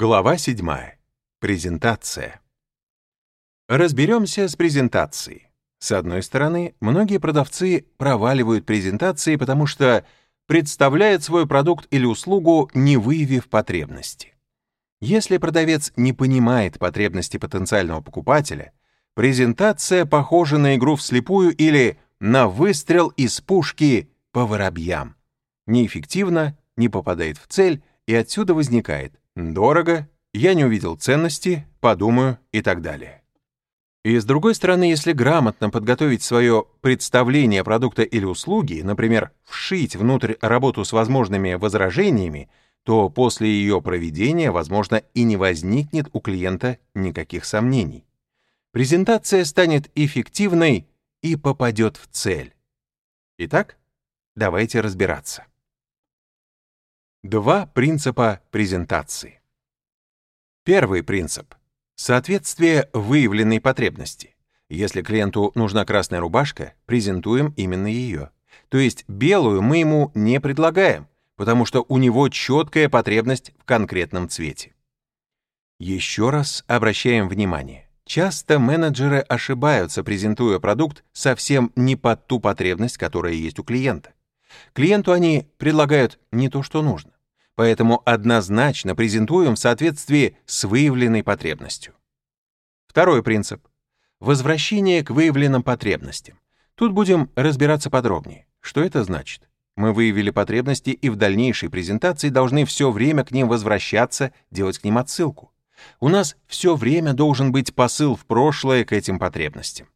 Глава 7. Презентация. Разберемся с презентацией. С одной стороны, многие продавцы проваливают презентации, потому что представляют свой продукт или услугу, не выявив потребности. Если продавец не понимает потребности потенциального покупателя, презентация похожа на игру вслепую или на выстрел из пушки по воробьям. Неэффективно, не попадает в цель, и отсюда возникает Дорого, я не увидел ценности, подумаю и так далее. И с другой стороны, если грамотно подготовить свое представление продукта или услуги, например, вшить внутрь работу с возможными возражениями, то после ее проведения, возможно, и не возникнет у клиента никаких сомнений. Презентация станет эффективной и попадет в цель. Итак, давайте разбираться. Два принципа презентации. Первый принцип — соответствие выявленной потребности. Если клиенту нужна красная рубашка, презентуем именно ее. То есть белую мы ему не предлагаем, потому что у него четкая потребность в конкретном цвете. Еще раз обращаем внимание. Часто менеджеры ошибаются, презентуя продукт совсем не под ту потребность, которая есть у клиента. Клиенту они предлагают не то, что нужно, поэтому однозначно презентуем в соответствии с выявленной потребностью. Второй принцип — возвращение к выявленным потребностям. Тут будем разбираться подробнее. Что это значит? Мы выявили потребности и в дальнейшей презентации должны все время к ним возвращаться, делать к ним отсылку. У нас все время должен быть посыл в прошлое к этим потребностям.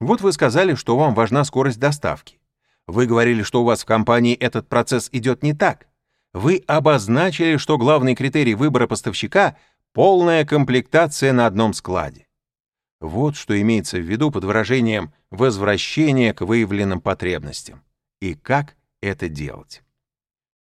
Вот вы сказали, что вам важна скорость доставки. Вы говорили, что у вас в компании этот процесс идет не так. Вы обозначили, что главный критерий выбора поставщика — полная комплектация на одном складе. Вот что имеется в виду под выражением «возвращение к выявленным потребностям» и как это делать.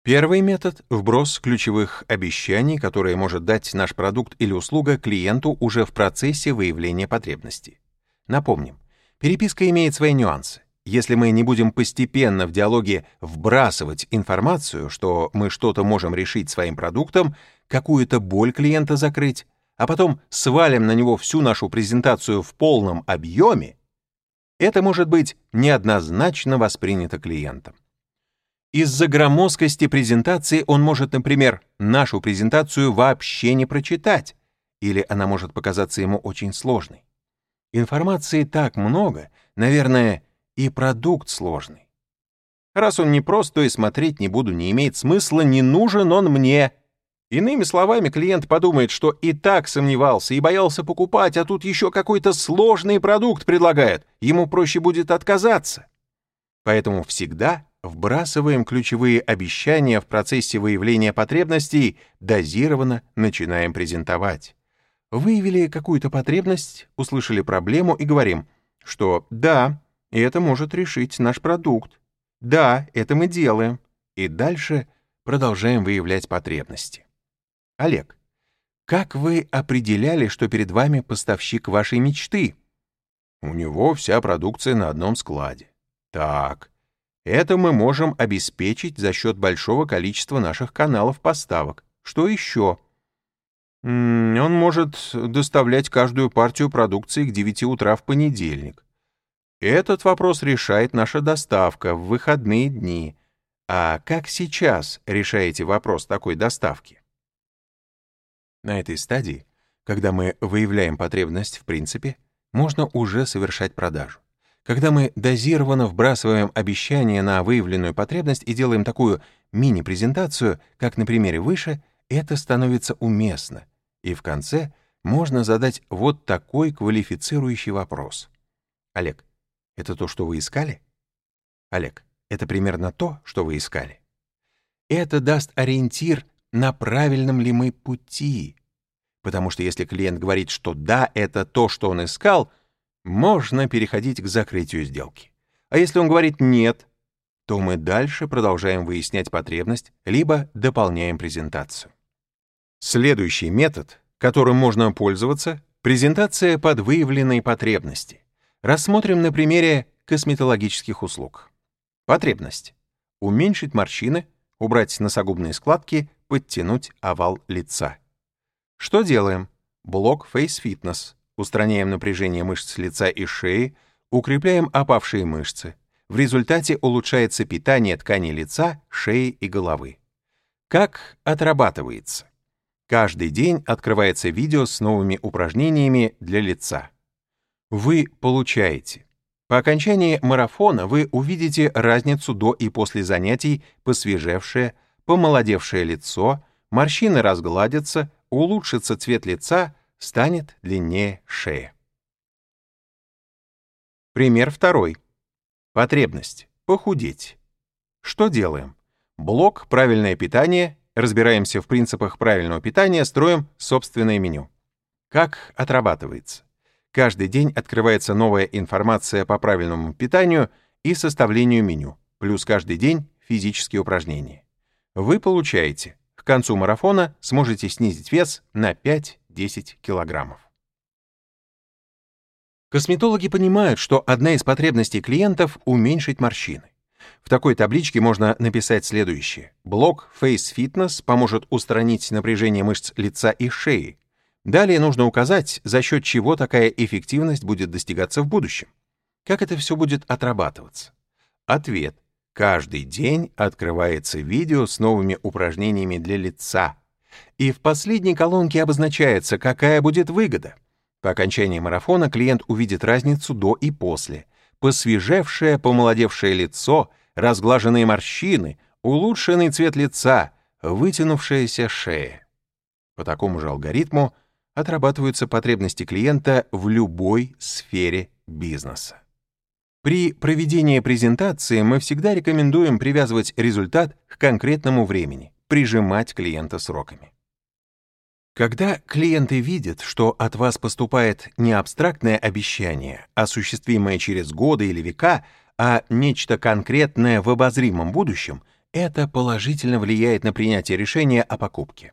Первый метод — вброс ключевых обещаний, которые может дать наш продукт или услуга клиенту уже в процессе выявления потребности. Напомним, переписка имеет свои нюансы. Если мы не будем постепенно в диалоге вбрасывать информацию, что мы что-то можем решить своим продуктом, какую-то боль клиента закрыть, а потом свалим на него всю нашу презентацию в полном объеме, это может быть неоднозначно воспринято клиентом. Из-за громоздкости презентации он может, например, нашу презентацию вообще не прочитать, или она может показаться ему очень сложной. Информации так много, наверное, и продукт сложный. Раз он не прост, то и смотреть не буду, не имеет смысла, не нужен он мне. Иными словами, клиент подумает, что и так сомневался и боялся покупать, а тут еще какой-то сложный продукт предлагает, ему проще будет отказаться. Поэтому всегда вбрасываем ключевые обещания в процессе выявления потребностей, дозированно начинаем презентовать. Выявили какую-то потребность, услышали проблему и говорим, что да, и это может решить наш продукт. Да, это мы делаем. И дальше продолжаем выявлять потребности. Олег, как вы определяли, что перед вами поставщик вашей мечты? У него вся продукция на одном складе. Так, это мы можем обеспечить за счет большого количества наших каналов поставок. Что еще? Он может доставлять каждую партию продукции к 9 утра в понедельник. Этот вопрос решает наша доставка в выходные дни. А как сейчас решаете вопрос такой доставки? На этой стадии, когда мы выявляем потребность в принципе, можно уже совершать продажу. Когда мы дозированно вбрасываем обещание на выявленную потребность и делаем такую мини-презентацию, как на примере выше, это становится уместно. И в конце можно задать вот такой квалифицирующий вопрос. Олег, это то, что вы искали? Олег, это примерно то, что вы искали. Это даст ориентир, на правильном ли мы пути. Потому что если клиент говорит, что да, это то, что он искал, можно переходить к закрытию сделки. А если он говорит нет, то мы дальше продолжаем выяснять потребность, либо дополняем презентацию. Следующий метод, которым можно пользоваться, презентация под выявленной потребности. Рассмотрим на примере косметологических услуг. Потребность. Уменьшить морщины, убрать носогубные складки, подтянуть овал лица. Что делаем? Блок Face Fitness. Устраняем напряжение мышц лица и шеи, укрепляем опавшие мышцы. В результате улучшается питание тканей лица, шеи и головы. Как отрабатывается? Каждый день открывается видео с новыми упражнениями для лица. Вы получаете. По окончании марафона вы увидите разницу до и после занятий, посвежевшее, помолодевшее лицо, морщины разгладятся, улучшится цвет лица, станет длиннее шея. Пример второй. Потребность. Похудеть. Что делаем? Блок «Правильное питание», разбираемся в принципах правильного питания, строим собственное меню. Как отрабатывается? Каждый день открывается новая информация по правильному питанию и составлению меню, плюс каждый день физические упражнения. Вы получаете к концу марафона сможете снизить вес на 5-10 килограммов. Косметологи понимают, что одна из потребностей клиентов — уменьшить морщины. В такой табличке можно написать следующее. Блок Face Fitness поможет устранить напряжение мышц лица и шеи. Далее нужно указать, за счет чего такая эффективность будет достигаться в будущем. Как это все будет отрабатываться? Ответ. Каждый день открывается видео с новыми упражнениями для лица. И в последней колонке обозначается, какая будет выгода. По окончании марафона клиент увидит разницу до и после. Посвежевшее, помолодевшее лицо, разглаженные морщины, улучшенный цвет лица, вытянувшаяся шея. По такому же алгоритму отрабатываются потребности клиента в любой сфере бизнеса. При проведении презентации мы всегда рекомендуем привязывать результат к конкретному времени, прижимать клиента сроками. Когда клиенты видят, что от вас поступает не абстрактное обещание, осуществимое через годы или века, а нечто конкретное в обозримом будущем, это положительно влияет на принятие решения о покупке.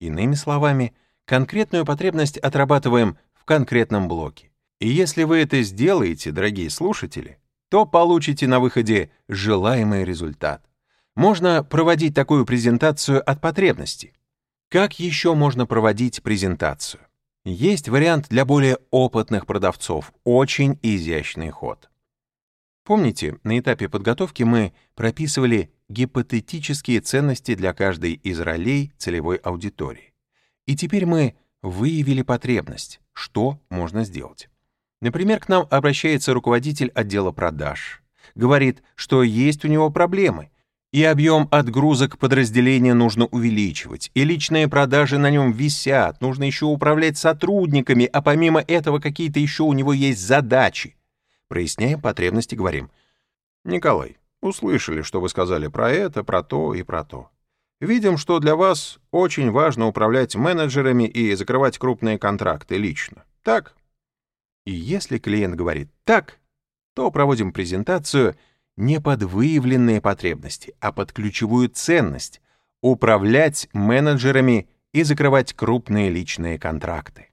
Иными словами, конкретную потребность отрабатываем в конкретном блоке. И если вы это сделаете, дорогие слушатели, то получите на выходе желаемый результат. Можно проводить такую презентацию от потребности. Как еще можно проводить презентацию? Есть вариант для более опытных продавцов, очень изящный ход. Помните, на этапе подготовки мы прописывали гипотетические ценности для каждой из ролей целевой аудитории. И теперь мы выявили потребность, что можно сделать. Например, к нам обращается руководитель отдела продаж. Говорит, что есть у него проблемы, и объем отгрузок подразделения нужно увеличивать, и личные продажи на нем висят, нужно еще управлять сотрудниками, а помимо этого какие-то еще у него есть задачи. Проясняем потребности, говорим. Николай, услышали, что вы сказали про это, про то и про то. Видим, что для вас очень важно управлять менеджерами и закрывать крупные контракты лично. Так? И если клиент говорит «так», то проводим презентацию не под выявленные потребности, а под ключевую ценность — управлять менеджерами и закрывать крупные личные контракты.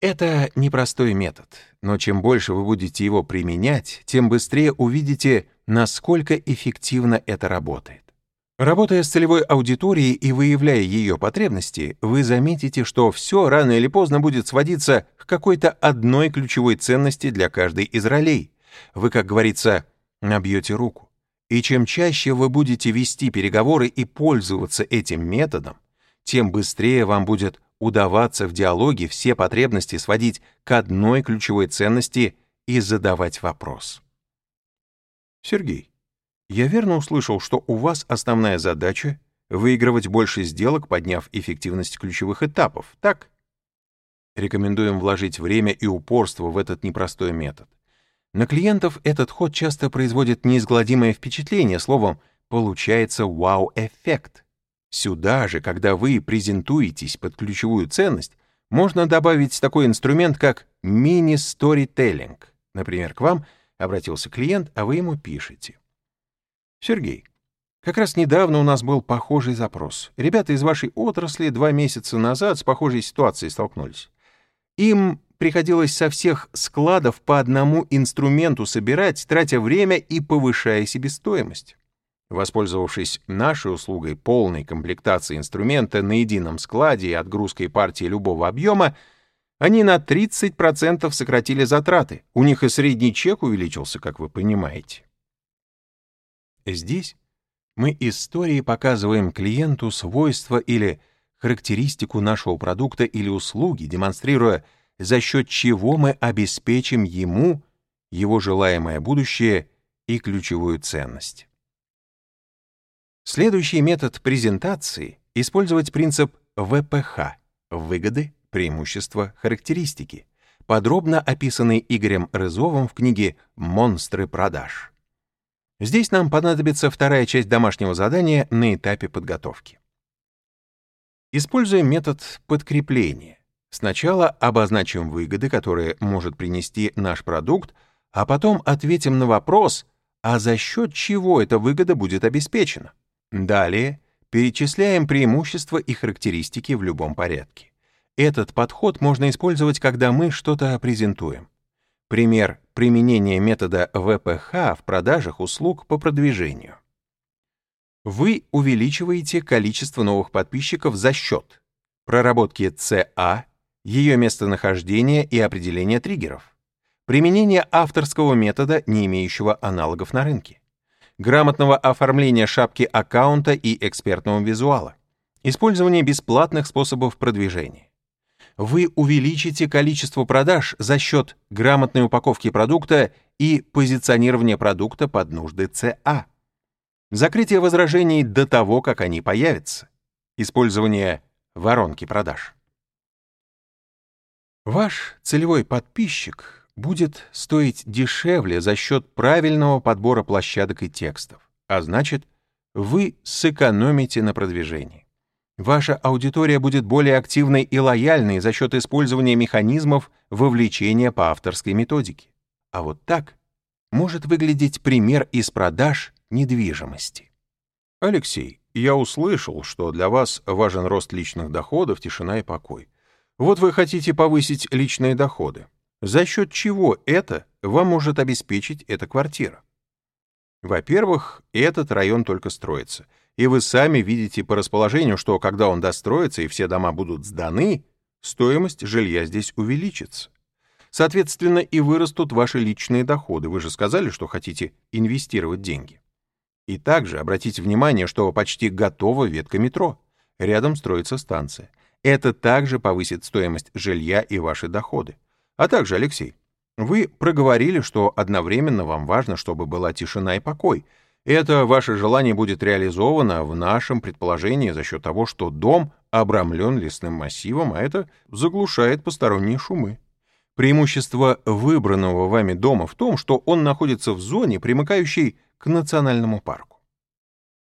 Это непростой метод, но чем больше вы будете его применять, тем быстрее увидите, насколько эффективно это работает. Работая с целевой аудиторией и выявляя ее потребности, вы заметите, что все рано или поздно будет сводиться к какой-то одной ключевой ценности для каждой из ролей. Вы, как говорится, набьете руку. И чем чаще вы будете вести переговоры и пользоваться этим методом, тем быстрее вам будет удаваться в диалоге все потребности сводить к одной ключевой ценности и задавать вопрос. Сергей, я верно услышал, что у вас основная задача — выигрывать больше сделок, подняв эффективность ключевых этапов, так? Рекомендуем вложить время и упорство в этот непростой метод. На клиентов этот ход часто производит неизгладимое впечатление, словом, получается вау-эффект. Сюда же, когда вы презентуетесь под ключевую ценность, можно добавить такой инструмент, как мини-сторителлинг. Например, к вам обратился клиент, а вы ему пишете. Сергей, как раз недавно у нас был похожий запрос. Ребята из вашей отрасли два месяца назад с похожей ситуацией столкнулись. Им приходилось со всех складов по одному инструменту собирать, тратя время и повышая себестоимость. Воспользовавшись нашей услугой полной комплектации инструмента на едином складе и отгрузкой партии любого объема, они на 30% сократили затраты. У них и средний чек увеличился, как вы понимаете. Здесь мы историей показываем клиенту свойства или характеристику нашего продукта или услуги, демонстрируя, за счет чего мы обеспечим ему его желаемое будущее и ключевую ценность. Следующий метод презентации — использовать принцип ВПХ — выгоды, преимущества, характеристики, подробно описанный Игорем Рызовым в книге «Монстры продаж». Здесь нам понадобится вторая часть домашнего задания на этапе подготовки. Используем метод подкрепления. Сначала обозначим выгоды, которые может принести наш продукт, а потом ответим на вопрос, а за счет чего эта выгода будет обеспечена. Далее перечисляем преимущества и характеристики в любом порядке. Этот подход можно использовать, когда мы что-то презентуем. Пример применения метода ВПХ в продажах услуг по продвижению. Вы увеличиваете количество новых подписчиков за счет проработки ЦА, ее местонахождения и определения триггеров, применения авторского метода, не имеющего аналогов на рынке, грамотного оформления шапки аккаунта и экспертного визуала, использование бесплатных способов продвижения. Вы увеличите количество продаж за счет грамотной упаковки продукта и позиционирования продукта под нужды ЦА. Закрытие возражений до того, как они появятся. Использование воронки продаж. Ваш целевой подписчик будет стоить дешевле за счет правильного подбора площадок и текстов, а значит, вы сэкономите на продвижении. Ваша аудитория будет более активной и лояльной за счет использования механизмов вовлечения по авторской методике. А вот так может выглядеть пример из продаж недвижимости. Алексей, я услышал, что для вас важен рост личных доходов, тишина и покой. Вот вы хотите повысить личные доходы. За счет чего это вам может обеспечить эта квартира? Во-первых, этот район только строится, и вы сами видите по расположению, что когда он достроится и все дома будут сданы, стоимость жилья здесь увеличится. Соответственно, и вырастут ваши личные доходы. Вы же сказали, что хотите инвестировать деньги. И также обратите внимание, что почти готова ветка метро. Рядом строится станция. Это также повысит стоимость жилья и ваши доходы. А также, Алексей, вы проговорили, что одновременно вам важно, чтобы была тишина и покой. Это ваше желание будет реализовано в нашем предположении за счет того, что дом обрамлен лесным массивом, а это заглушает посторонние шумы. Преимущество выбранного вами дома в том, что он находится в зоне, примыкающей к национальному парку.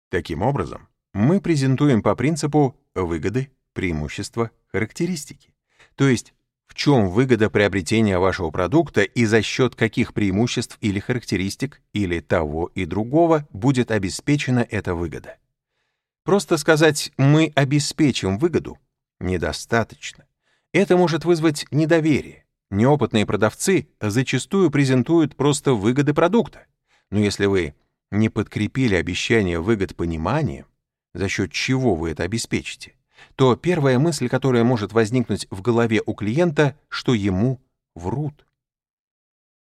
Таким образом, мы презентуем по принципу выгоды, преимущества, характеристики. То есть в чем выгода приобретения вашего продукта и за счет каких преимуществ или характеристик, или того и другого, будет обеспечена эта выгода. Просто сказать «мы обеспечим выгоду» недостаточно. Это может вызвать недоверие. Неопытные продавцы зачастую презентуют просто выгоды продукта. Но если вы не подкрепили обещание выгод пониманием, за счет чего вы это обеспечите, то первая мысль, которая может возникнуть в голове у клиента, что ему врут.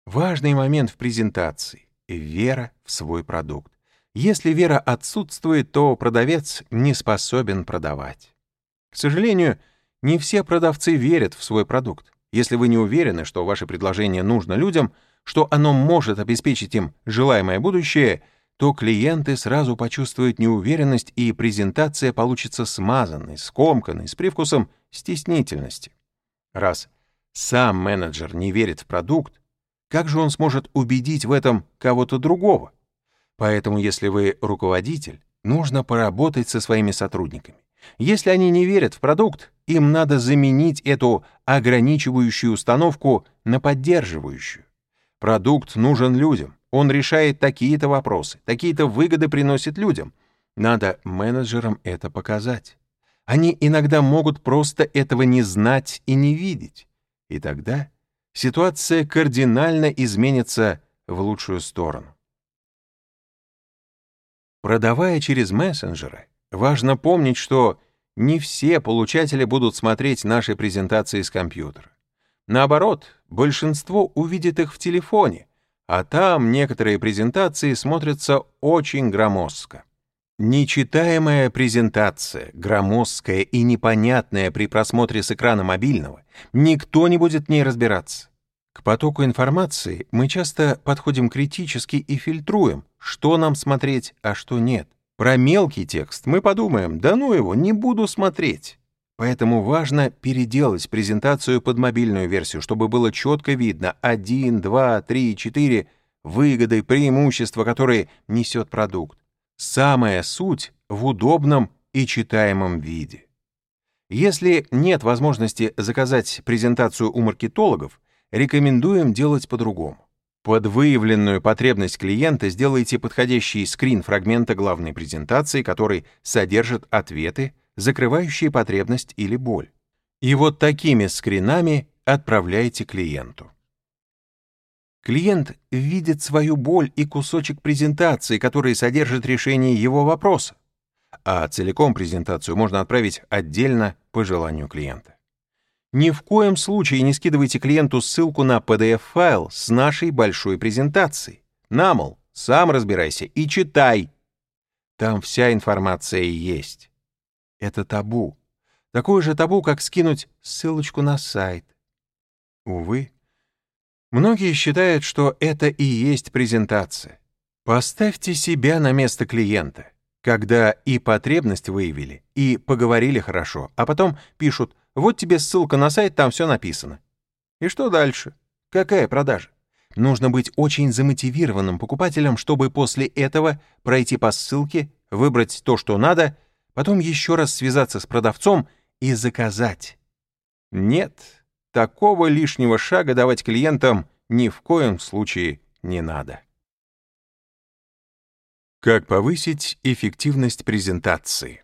Важный момент в презентации — вера в свой продукт. Если вера отсутствует, то продавец не способен продавать. К сожалению, не все продавцы верят в свой продукт. Если вы не уверены, что ваше предложение нужно людям, что оно может обеспечить им желаемое будущее — то клиенты сразу почувствуют неуверенность, и презентация получится смазанной, скомканной, с привкусом стеснительности. Раз сам менеджер не верит в продукт, как же он сможет убедить в этом кого-то другого? Поэтому, если вы руководитель, нужно поработать со своими сотрудниками. Если они не верят в продукт, им надо заменить эту ограничивающую установку на поддерживающую. Продукт нужен людям. Он решает такие-то вопросы, такие-то выгоды приносит людям. Надо менеджерам это показать. Они иногда могут просто этого не знать и не видеть. И тогда ситуация кардинально изменится в лучшую сторону. Продавая через мессенджеры, важно помнить, что не все получатели будут смотреть наши презентации с компьютера. Наоборот, большинство увидит их в телефоне, а там некоторые презентации смотрятся очень громоздко. Нечитаемая презентация, громоздкая и непонятная при просмотре с экрана мобильного, никто не будет в ней разбираться. К потоку информации мы часто подходим критически и фильтруем, что нам смотреть, а что нет. Про мелкий текст мы подумаем, да ну его, не буду смотреть. Поэтому важно переделать презентацию под мобильную версию, чтобы было четко видно 1, 2, 3, 4 выгоды, преимущества, которые несет продукт. Самая суть в удобном и читаемом виде. Если нет возможности заказать презентацию у маркетологов, рекомендуем делать по-другому. Под выявленную потребность клиента сделайте подходящий скрин фрагмента главной презентации, который содержит ответы, закрывающие потребность или боль. И вот такими скринами отправляйте клиенту. Клиент видит свою боль и кусочек презентации, который содержит решение его вопроса, а целиком презентацию можно отправить отдельно по желанию клиента. Ни в коем случае не скидывайте клиенту ссылку на PDF-файл с нашей большой презентацией. На, мол, сам разбирайся и читай. Там вся информация есть. Это табу. Такое же табу, как скинуть ссылочку на сайт. Увы, Многие считают, что это и есть презентация. Поставьте себя на место клиента, когда и потребность выявили, и поговорили хорошо, а потом пишут «Вот тебе ссылка на сайт, там все написано». И что дальше? Какая продажа? Нужно быть очень замотивированным покупателем, чтобы после этого пройти по ссылке, выбрать то, что надо, потом еще раз связаться с продавцом и заказать. Нет, такого лишнего шага давать клиентам ни в коем случае не надо. Как повысить эффективность презентации?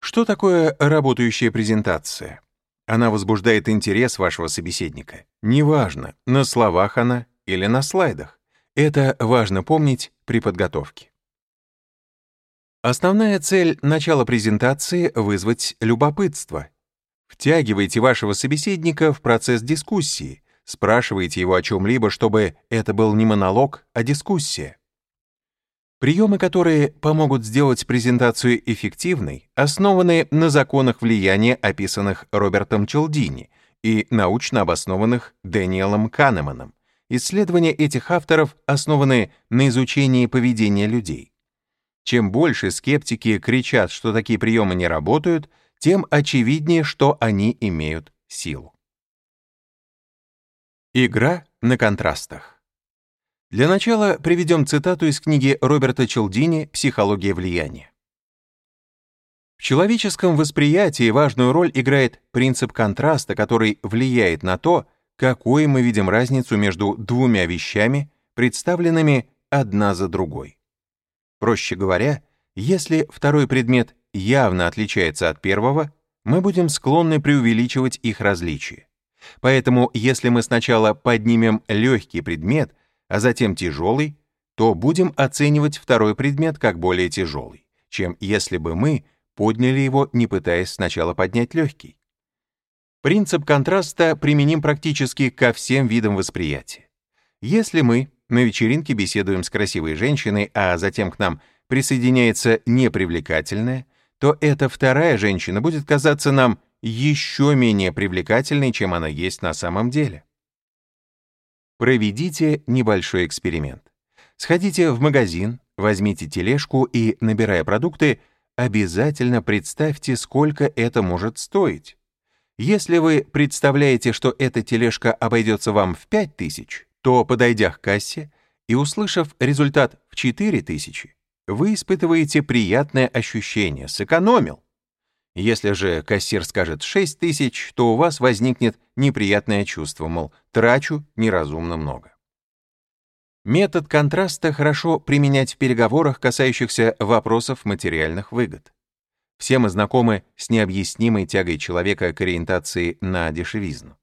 Что такое работающая презентация? Она возбуждает интерес вашего собеседника. Неважно, на словах она или на слайдах. Это важно помнить при подготовке. Основная цель начала презентации — вызвать любопытство, Втягивайте вашего собеседника в процесс дискуссии, спрашивайте его о чем-либо, чтобы это был не монолог, а дискуссия. Приемы, которые помогут сделать презентацию эффективной, основаны на законах влияния, описанных Робертом Челдини и научно обоснованных Дэниелом Канеманом. Исследования этих авторов основаны на изучении поведения людей. Чем больше скептики кричат, что такие приемы не работают, тем очевиднее, что они имеют силу. Игра на контрастах. Для начала приведем цитату из книги Роберта Челдини «Психология влияния». В человеческом восприятии важную роль играет принцип контраста, который влияет на то, какой мы видим разницу между двумя вещами, представленными одна за другой. Проще говоря, если второй предмет явно отличается от первого, мы будем склонны преувеличивать их различия. Поэтому, если мы сначала поднимем легкий предмет, а затем тяжелый, то будем оценивать второй предмет как более тяжелый, чем если бы мы подняли его, не пытаясь сначала поднять легкий. Принцип контраста применим практически ко всем видам восприятия. Если мы на вечеринке беседуем с красивой женщиной, а затем к нам присоединяется непривлекательная, то эта вторая женщина будет казаться нам еще менее привлекательной, чем она есть на самом деле. Проведите небольшой эксперимент. Сходите в магазин, возьмите тележку и, набирая продукты, обязательно представьте, сколько это может стоить. Если вы представляете, что эта тележка обойдется вам в 5000, то, подойдя к кассе и услышав результат в 4000, вы испытываете приятное ощущение «сэкономил». Если же кассир скажет 6 тысяч, то у вас возникнет неприятное чувство, мол, трачу неразумно много. Метод контраста хорошо применять в переговорах, касающихся вопросов материальных выгод. Все мы знакомы с необъяснимой тягой человека к ориентации на дешевизну.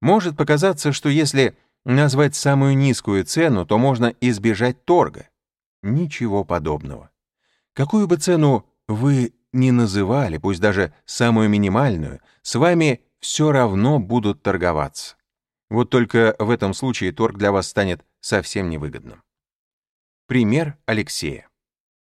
Может показаться, что если назвать самую низкую цену, то можно избежать торга. Ничего подобного. Какую бы цену вы ни называли, пусть даже самую минимальную, с вами все равно будут торговаться. Вот только в этом случае торг для вас станет совсем невыгодным. Пример Алексея.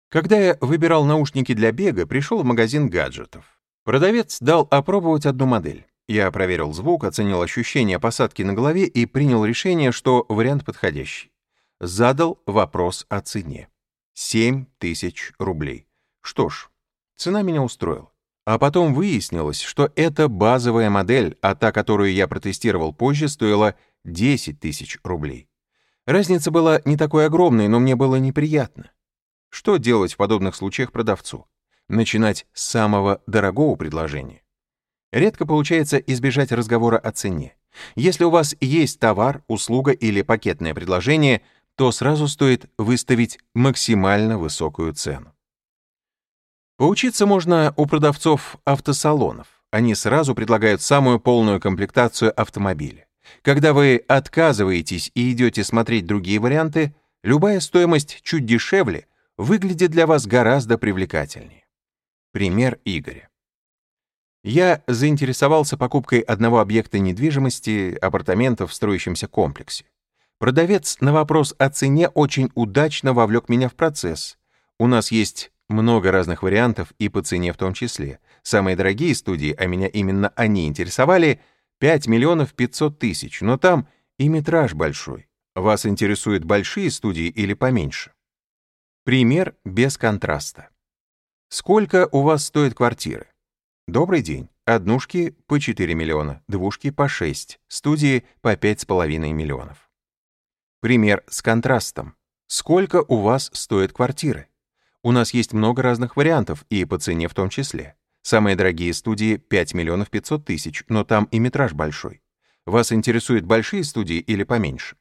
Когда я выбирал наушники для бега, пришел в магазин гаджетов. Продавец дал опробовать одну модель. Я проверил звук, оценил ощущение посадки на голове и принял решение, что вариант подходящий. Задал вопрос о цене. 7 тысяч рублей. Что ж, цена меня устроила. А потом выяснилось, что это базовая модель, а та, которую я протестировал позже, стоила 10 тысяч рублей. Разница была не такой огромной, но мне было неприятно. Что делать в подобных случаях продавцу? Начинать с самого дорогого предложения. Редко получается избежать разговора о цене. Если у вас есть товар, услуга или пакетное предложение, то сразу стоит выставить максимально высокую цену. Поучиться можно у продавцов автосалонов. Они сразу предлагают самую полную комплектацию автомобиля. Когда вы отказываетесь и идете смотреть другие варианты, любая стоимость чуть дешевле выглядит для вас гораздо привлекательнее. Пример Игоря. Я заинтересовался покупкой одного объекта недвижимости, апартаментов в строящемся комплексе. Продавец на вопрос о цене очень удачно вовлек меня в процесс. У нас есть много разных вариантов и по цене в том числе. Самые дорогие студии, а меня именно они интересовали, 5 миллионов 500 тысяч, но там и метраж большой. Вас интересуют большие студии или поменьше? Пример без контраста. Сколько у вас стоит квартиры? Добрый день. Однушки по 4 миллиона, двушки по 6, студии по 5,5 миллионов. Пример с контрастом. Сколько у вас стоят квартиры? У нас есть много разных вариантов, и по цене в том числе. Самые дорогие студии 5 миллионов 500 тысяч, но там и метраж большой. Вас интересуют большие студии или поменьше?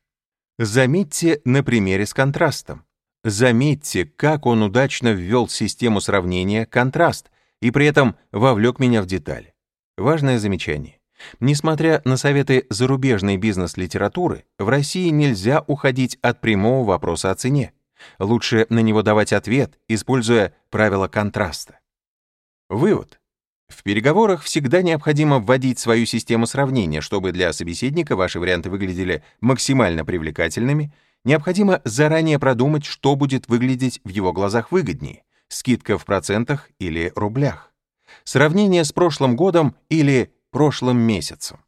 Заметьте на примере с контрастом. Заметьте, как он удачно ввел систему сравнения контраст и при этом вовлек меня в детали. Важное замечание. Несмотря на советы зарубежной бизнес-литературы, в России нельзя уходить от прямого вопроса о цене. Лучше на него давать ответ, используя правило контраста. Вывод. В переговорах всегда необходимо вводить свою систему сравнения, чтобы для собеседника ваши варианты выглядели максимально привлекательными. Необходимо заранее продумать, что будет выглядеть в его глазах выгоднее — скидка в процентах или рублях, сравнение с прошлым годом или прошлым месяцем.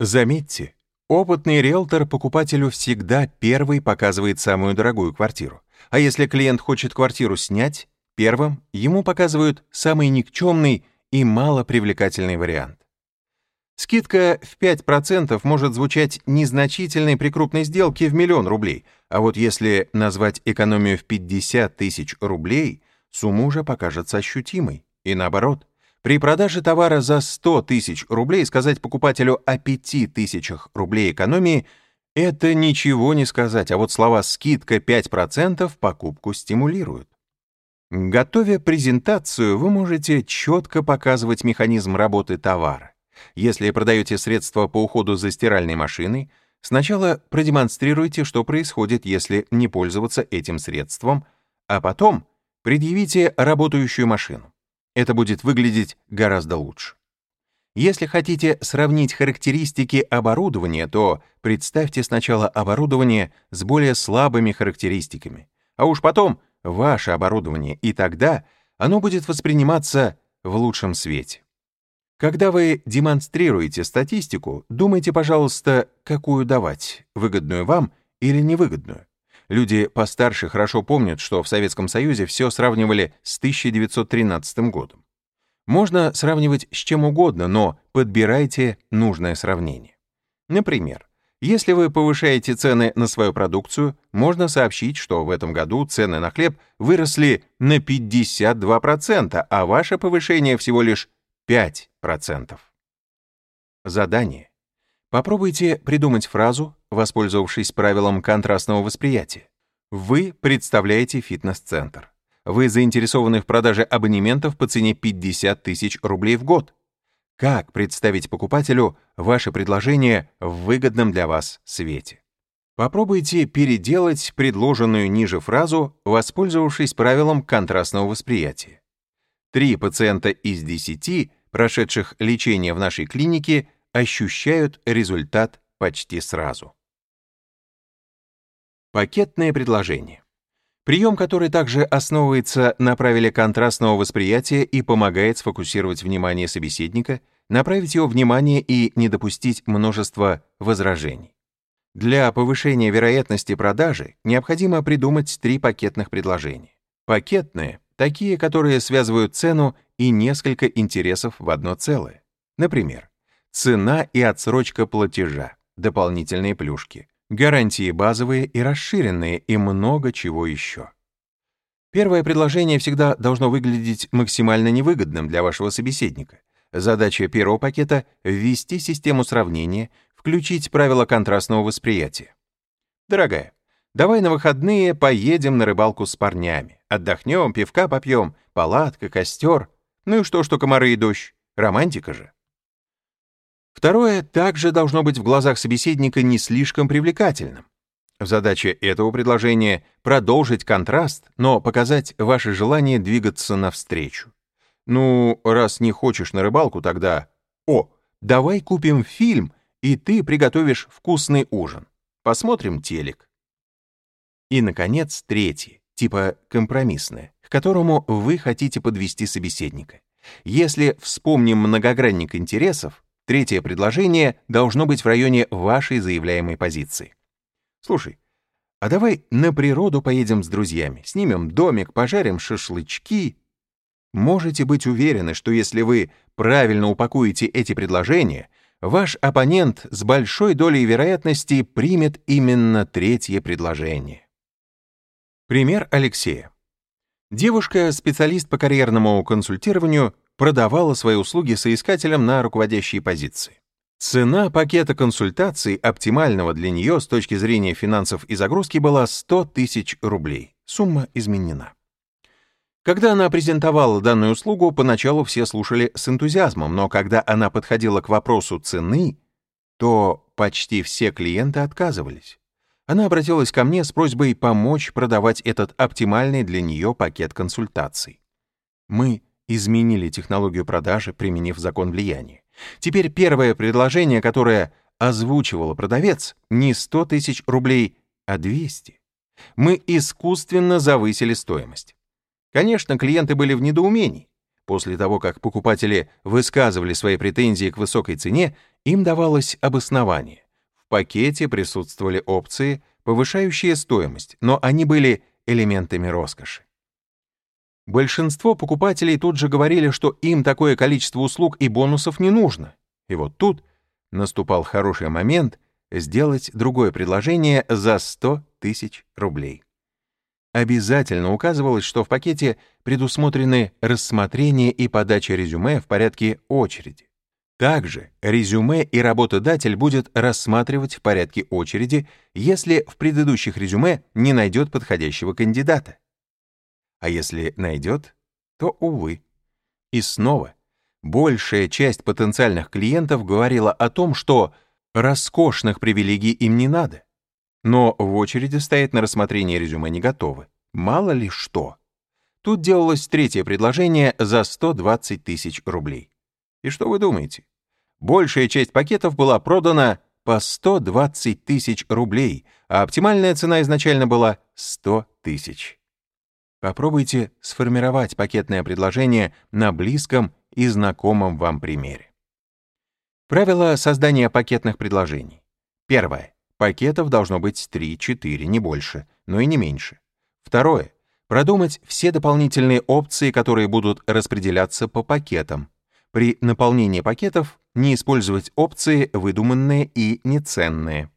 Заметьте, опытный риэлтор покупателю всегда первый показывает самую дорогую квартиру. А если клиент хочет квартиру снять, первым ему показывают самый никчемный и малопривлекательный вариант. Скидка в 5% может звучать незначительной при крупной сделке в миллион рублей, а вот если назвать экономию в 50 тысяч рублей, сумма уже покажется ощутимой. И наоборот, при продаже товара за 100 тысяч рублей сказать покупателю о 5 тысячах рублей экономии — это ничего не сказать, а вот слова «скидка 5% покупку стимулируют. Готовя презентацию, вы можете четко показывать механизм работы товара. Если продаете средства по уходу за стиральной машиной, сначала продемонстрируйте, что происходит, если не пользоваться этим средством, а потом предъявите работающую машину. Это будет выглядеть гораздо лучше. Если хотите сравнить характеристики оборудования, то представьте сначала оборудование с более слабыми характеристиками, а уж потом ваше оборудование, и тогда оно будет восприниматься в лучшем свете. Когда вы демонстрируете статистику, думайте, пожалуйста, какую давать, выгодную вам или невыгодную. Люди постарше хорошо помнят, что в Советском Союзе все сравнивали с 1913 годом. Можно сравнивать с чем угодно, но подбирайте нужное сравнение. Например, если вы повышаете цены на свою продукцию, можно сообщить, что в этом году цены на хлеб выросли на 52%, а ваше повышение всего лишь 5%. Задание. Попробуйте придумать фразу, воспользовавшись правилом контрастного восприятия. Вы представляете фитнес-центр. Вы заинтересованы в продаже абонементов по цене 50 тысяч рублей в год. Как представить покупателю ваше предложение в выгодном для вас свете? Попробуйте переделать предложенную ниже фразу, воспользовавшись правилом контрастного восприятия. Три пациента из десяти, прошедших лечение в нашей клинике, ощущают результат почти сразу. Пакетное предложение. Прием, который также основывается на правиле контрастного восприятия и помогает сфокусировать внимание собеседника, направить его внимание и не допустить множества возражений. Для повышения вероятности продажи необходимо придумать три пакетных предложения. Пакетные — такие, которые связывают цену и несколько интересов в одно целое. Например, цена и отсрочка платежа, дополнительные плюшки, гарантии базовые и расширенные и много чего еще. Первое предложение всегда должно выглядеть максимально невыгодным для вашего собеседника. Задача первого пакета — ввести систему сравнения, включить правила контрастного восприятия. Дорогая, давай на выходные поедем на рыбалку с парнями. Отдохнем, пивка попьем, палатка, костер. Ну и что, что комары и дождь? Романтика же. Второе также должно быть в глазах собеседника не слишком привлекательным. Задача этого предложения — продолжить контраст, но показать ваше желание двигаться навстречу. Ну, раз не хочешь на рыбалку, тогда... О, давай купим фильм, и ты приготовишь вкусный ужин. Посмотрим телек. И, наконец, третье, типа компромиссное, к которому вы хотите подвести собеседника. Если вспомним многогранник интересов, Третье предложение должно быть в районе вашей заявляемой позиции. Слушай, а давай на природу поедем с друзьями, снимем домик, пожарим шашлычки. Можете быть уверены, что если вы правильно упакуете эти предложения, ваш оппонент с большой долей вероятности примет именно третье предложение. Пример Алексея. Девушка, специалист по карьерному консультированию, продавала свои услуги соискателям на руководящие позиции. Цена пакета консультаций, оптимального для нее с точки зрения финансов и загрузки, была 100 тысяч рублей. Сумма изменена. Когда она презентовала данную услугу, поначалу все слушали с энтузиазмом, но когда она подходила к вопросу цены, то почти все клиенты отказывались. Она обратилась ко мне с просьбой помочь продавать этот оптимальный для нее пакет консультаций. Мы изменили технологию продажи, применив закон влияния. Теперь первое предложение, которое озвучивала продавец, не 100 тысяч рублей, а 200. Мы искусственно завысили стоимость. Конечно, клиенты были в недоумении. После того, как покупатели высказывали свои претензии к высокой цене, им давалось обоснование. Пакете присутствовали опции, повышающие стоимость, но они были элементами роскоши. Большинство покупателей тут же говорили, что им такое количество услуг и бонусов не нужно. И вот тут наступал хороший момент сделать другое предложение за 100 тысяч рублей. Обязательно указывалось, что в пакете предусмотрены рассмотрение и подача резюме в порядке очереди. Также резюме и работодатель будет рассматривать в порядке очереди, если в предыдущих резюме не найдет подходящего кандидата. А если найдет, то, увы. И снова, большая часть потенциальных клиентов говорила о том, что роскошных привилегий им не надо. Но в очереди стоять на рассмотрение резюме не готовы. Мало ли что. Тут делалось третье предложение за 120 тысяч рублей. И что вы думаете? Большая часть пакетов была продана по 120 тысяч рублей, а оптимальная цена изначально была 100 тысяч. Попробуйте сформировать пакетное предложение на близком и знакомом вам примере. Правило создания пакетных предложений. Первое. Пакетов должно быть 3-4, не больше, но и не меньше. Второе. Продумать все дополнительные опции, которые будут распределяться по пакетам. При наполнении пакетов не использовать опции, выдуманные и неценные.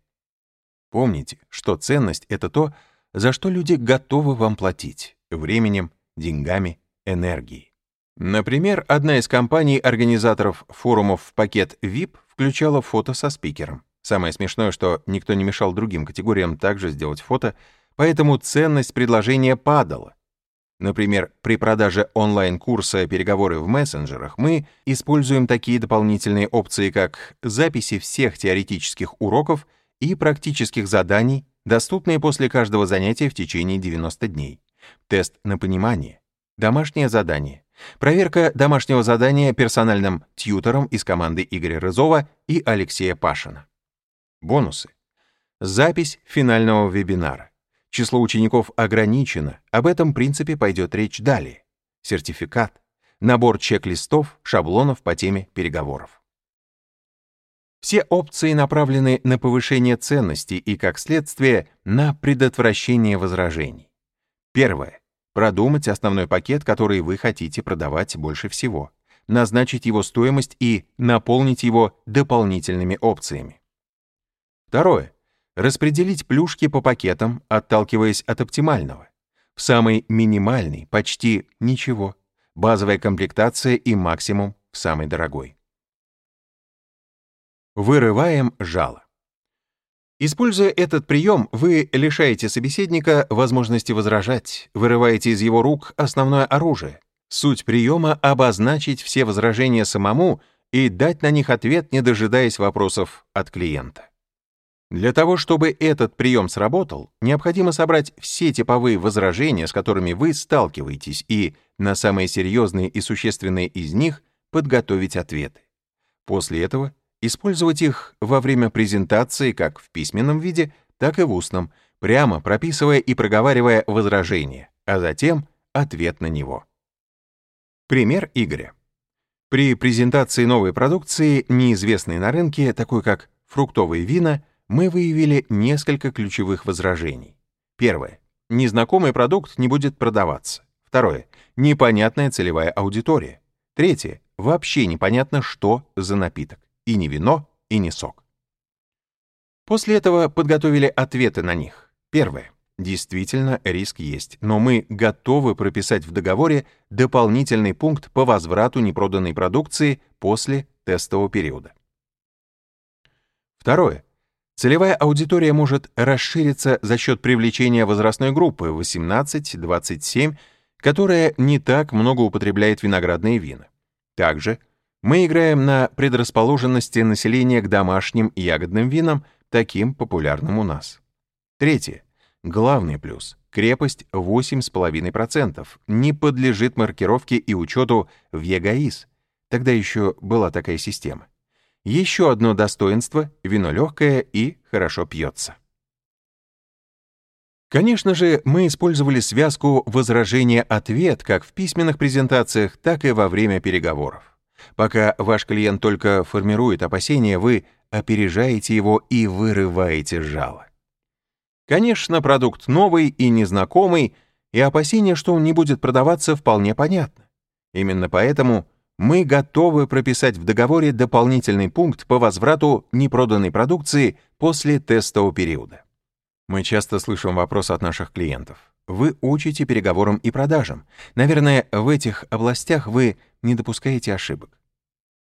Помните, что ценность — это то, за что люди готовы вам платить временем, деньгами, энергией. Например, одна из компаний-организаторов форумов в пакет VIP включала фото со спикером. Самое смешное, что никто не мешал другим категориям также сделать фото, поэтому ценность предложения падала. Например, при продаже онлайн-курса «Переговоры в мессенджерах» мы используем такие дополнительные опции, как записи всех теоретических уроков и практических заданий, доступные после каждого занятия в течение 90 дней. Тест на понимание. Домашнее задание. Проверка домашнего задания персональным тьютором из команды Игоря Рызова и Алексея Пашина. Бонусы. Запись финального вебинара. Число учеников ограничено, об этом принципе пойдет речь далее. Сертификат. Набор чек-листов, шаблонов по теме переговоров. Все опции направлены на повышение ценности и, как следствие, на предотвращение возражений. Первое. Продумать основной пакет, который вы хотите продавать больше всего, назначить его стоимость и наполнить его дополнительными опциями. Второе. Распределить плюшки по пакетам, отталкиваясь от оптимального. В самый минимальный почти ничего. Базовая комплектация и максимум в самый дорогой. Вырываем жало. Используя этот прием, вы лишаете собеседника возможности возражать, вырываете из его рук основное оружие. Суть приема — обозначить все возражения самому и дать на них ответ, не дожидаясь вопросов от клиента. Для того, чтобы этот прием сработал, необходимо собрать все типовые возражения, с которыми вы сталкиваетесь, и на самые серьезные и существенные из них подготовить ответы. После этого использовать их во время презентации как в письменном виде, так и в устном, прямо прописывая и проговаривая возражение, а затем ответ на него. Пример Игоря. При презентации новой продукции, неизвестной на рынке, такой как фруктовые вина, мы выявили несколько ключевых возражений. Первое. Незнакомый продукт не будет продаваться. Второе. Непонятная целевая аудитория. Третье. Вообще непонятно, что за напиток и не вино, и не сок. После этого подготовили ответы на них. Первое. Действительно, риск есть, но мы готовы прописать в договоре дополнительный пункт по возврату непроданной продукции после тестового периода. Второе. Целевая аудитория может расшириться за счет привлечения возрастной группы 18-27, которая не так много употребляет виноградные вина. Также мы играем на предрасположенности населения к домашним ягодным винам, таким популярным у нас. Третье. Главный плюс. Крепость 8,5%. Не подлежит маркировке и учету в ЕГАИС. Тогда еще была такая система. Еще одно достоинство — вино легкое и хорошо пьется. Конечно же, мы использовали связку возражение-ответ как в письменных презентациях, так и во время переговоров. Пока ваш клиент только формирует опасения, вы опережаете его и вырываете жало. Конечно, продукт новый и незнакомый, и опасение, что он не будет продаваться, вполне понятно. Именно поэтому мы готовы прописать в договоре дополнительный пункт по возврату непроданной продукции после тестового периода. Мы часто слышим вопрос от наших клиентов. Вы учите переговорам и продажам. Наверное, в этих областях вы не допускаете ошибок.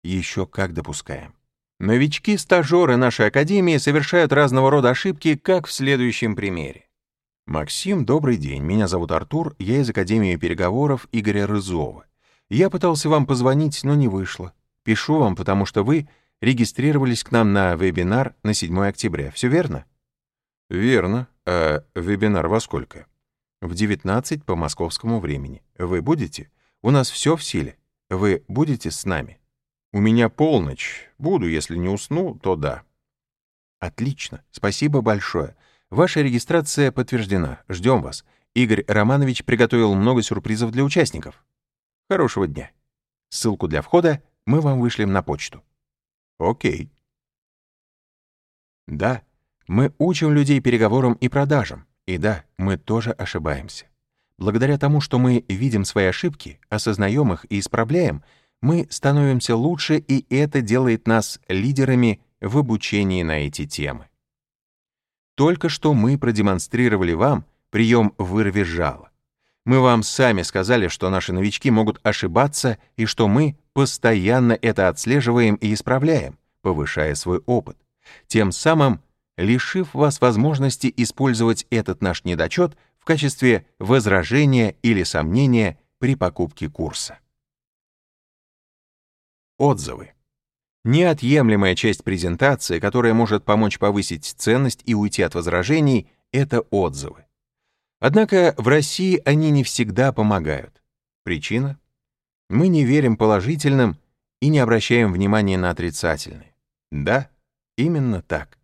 Еще как допускаем. Новички-стажеры нашей академии совершают разного рода ошибки, как в следующем примере. Максим, добрый день. Меня зовут Артур, я из Академии переговоров Игоря Рызова. Я пытался вам позвонить, но не вышло. Пишу вам, потому что вы регистрировались к нам на вебинар на 7 октября. Все верно? Верно. А вебинар во сколько? В 19 по московскому времени. Вы будете? У нас все в силе. Вы будете с нами? У меня полночь. Буду, если не усну, то да. Отлично. Спасибо большое. Ваша регистрация подтверждена. Ждем вас. Игорь Романович приготовил много сюрпризов для участников. Хорошего дня. Ссылку для входа мы вам вышлем на почту. Окей. Да, мы учим людей переговорам и продажам. И да, мы тоже ошибаемся. Благодаря тому, что мы видим свои ошибки, осознаем их и исправляем, мы становимся лучше, и это делает нас лидерами в обучении на эти темы. Только что мы продемонстрировали вам прием «вырви жало». Мы вам сами сказали, что наши новички могут ошибаться и что мы постоянно это отслеживаем и исправляем, повышая свой опыт. Тем самым лишив вас возможности использовать этот наш недочет в качестве возражения или сомнения при покупке курса. Отзывы. Неотъемлемая часть презентации, которая может помочь повысить ценность и уйти от возражений, это отзывы. Однако в России они не всегда помогают. Причина? Мы не верим положительным и не обращаем внимания на отрицательные. Да, именно так.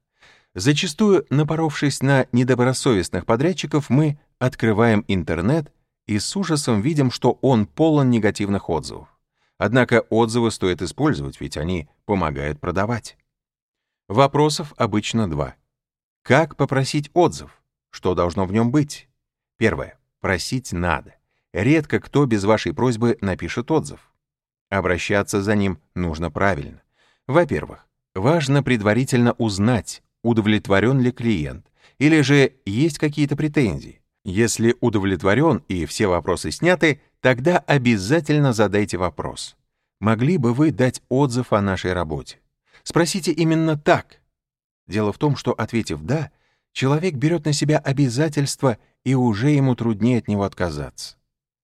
Зачастую, напоровшись на недобросовестных подрядчиков, мы открываем интернет и с ужасом видим, что он полон негативных отзывов. Однако отзывы стоит использовать, ведь они помогают продавать. Вопросов обычно два. Как попросить отзыв? Что должно в нем быть? Первое. Просить надо. Редко кто без вашей просьбы напишет отзыв. Обращаться за ним нужно правильно. Во-первых, важно предварительно узнать, удовлетворен ли клиент, или же есть какие-то претензии. Если удовлетворен и все вопросы сняты, тогда обязательно задайте вопрос. Могли бы вы дать отзыв о нашей работе? Спросите именно так. Дело в том, что, ответив «да», человек берет на себя обязательства, и уже ему труднее от него отказаться.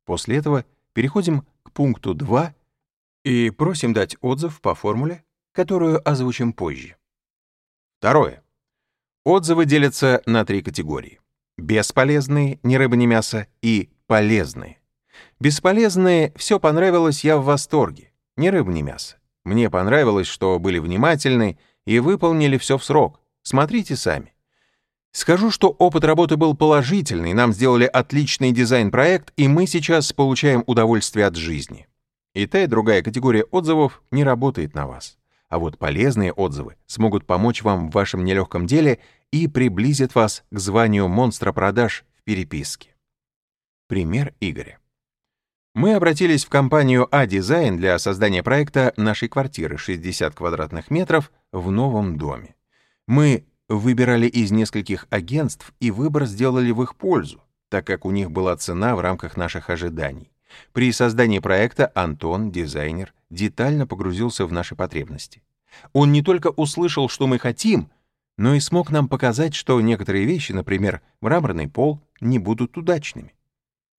После этого переходим к пункту 2 и просим дать отзыв по формуле, которую озвучим позже. Второе. Отзывы делятся на три категории. Бесполезные, ни рыба, ни мясо, и полезные. Бесполезные «все понравилось, я в восторге», ни рыба, ни мясо. Мне понравилось, что были внимательны и выполнили все в срок. Смотрите сами. Скажу, что опыт работы был положительный, нам сделали отличный дизайн-проект, и мы сейчас получаем удовольствие от жизни. И та, и другая категория отзывов не работает на вас. А вот полезные отзывы смогут помочь вам в вашем нелегком деле и приблизят вас к званию монстра продаж в переписке. Пример Игоря. Мы обратились в компанию А-дизайн для создания проекта нашей квартиры 60 квадратных метров в новом доме. Мы выбирали из нескольких агентств и выбор сделали в их пользу, так как у них была цена в рамках наших ожиданий. При создании проекта Антон, дизайнер, детально погрузился в наши потребности. Он не только услышал, что мы хотим, но и смог нам показать, что некоторые вещи, например, мраморный пол, не будут удачными.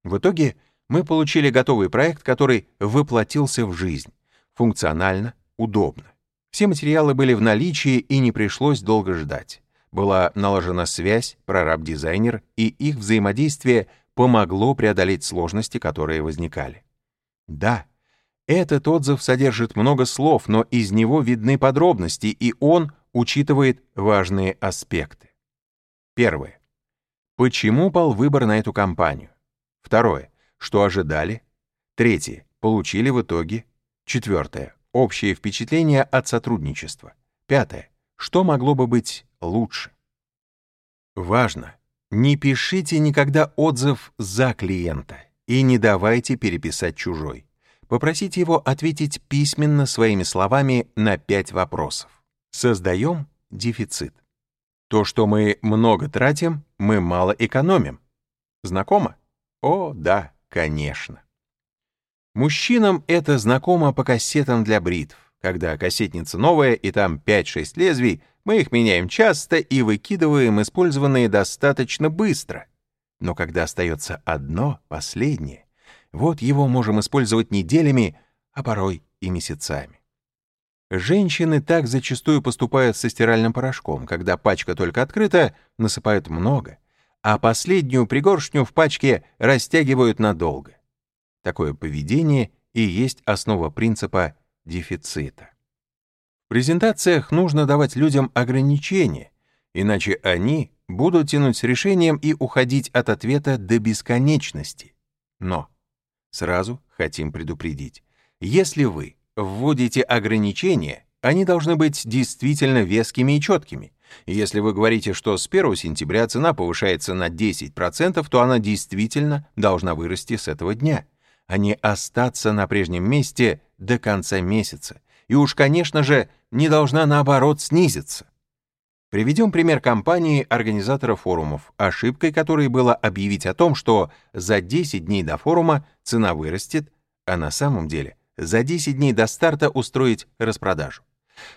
В итоге мы получили готовый проект, который воплотился в жизнь. Функционально, удобно. Все материалы были в наличии и не пришлось долго ждать. Была налажена связь, прораб-дизайнер, и их взаимодействие помогло преодолеть сложности, которые возникали. Да, этот отзыв содержит много слов, но из него видны подробности, и он учитывает важные аспекты. Первое. Почему пал выбор на эту компанию? Второе. Что ожидали? Третье. Получили в итоге? Четвертое. Общее впечатление от сотрудничества. Пятое. Что могло бы быть лучше? Важно, не пишите никогда отзыв за клиента и не давайте переписать чужой. Попросите его ответить письменно своими словами на пять вопросов. Создаем дефицит. То, что мы много тратим, мы мало экономим. Знакомо? О, да, конечно. Мужчинам это знакомо по кассетам для бритв. Когда кассетница новая и там 5-6 лезвий, мы их меняем часто и выкидываем использованные достаточно быстро. Но когда остается одно, последнее, вот его можем использовать неделями, а порой и месяцами. Женщины так зачастую поступают со стиральным порошком, когда пачка только открыта, насыпают много, а последнюю пригоршню в пачке растягивают надолго. Такое поведение и есть основа принципа дефицита. В презентациях нужно давать людям ограничения, иначе они будут тянуть с решением и уходить от ответа до бесконечности. Но сразу хотим предупредить, если вы вводите ограничения, они должны быть действительно вескими и четкими. Если вы говорите, что с 1 сентября цена повышается на 10%, то она действительно должна вырасти с этого дня, а не остаться на прежнем месте до конца месяца. И уж, конечно же, не должна наоборот снизиться. Приведем пример компании организатора форумов, ошибкой которой было объявить о том, что за 10 дней до форума цена вырастет, а на самом деле за 10 дней до старта устроить распродажу.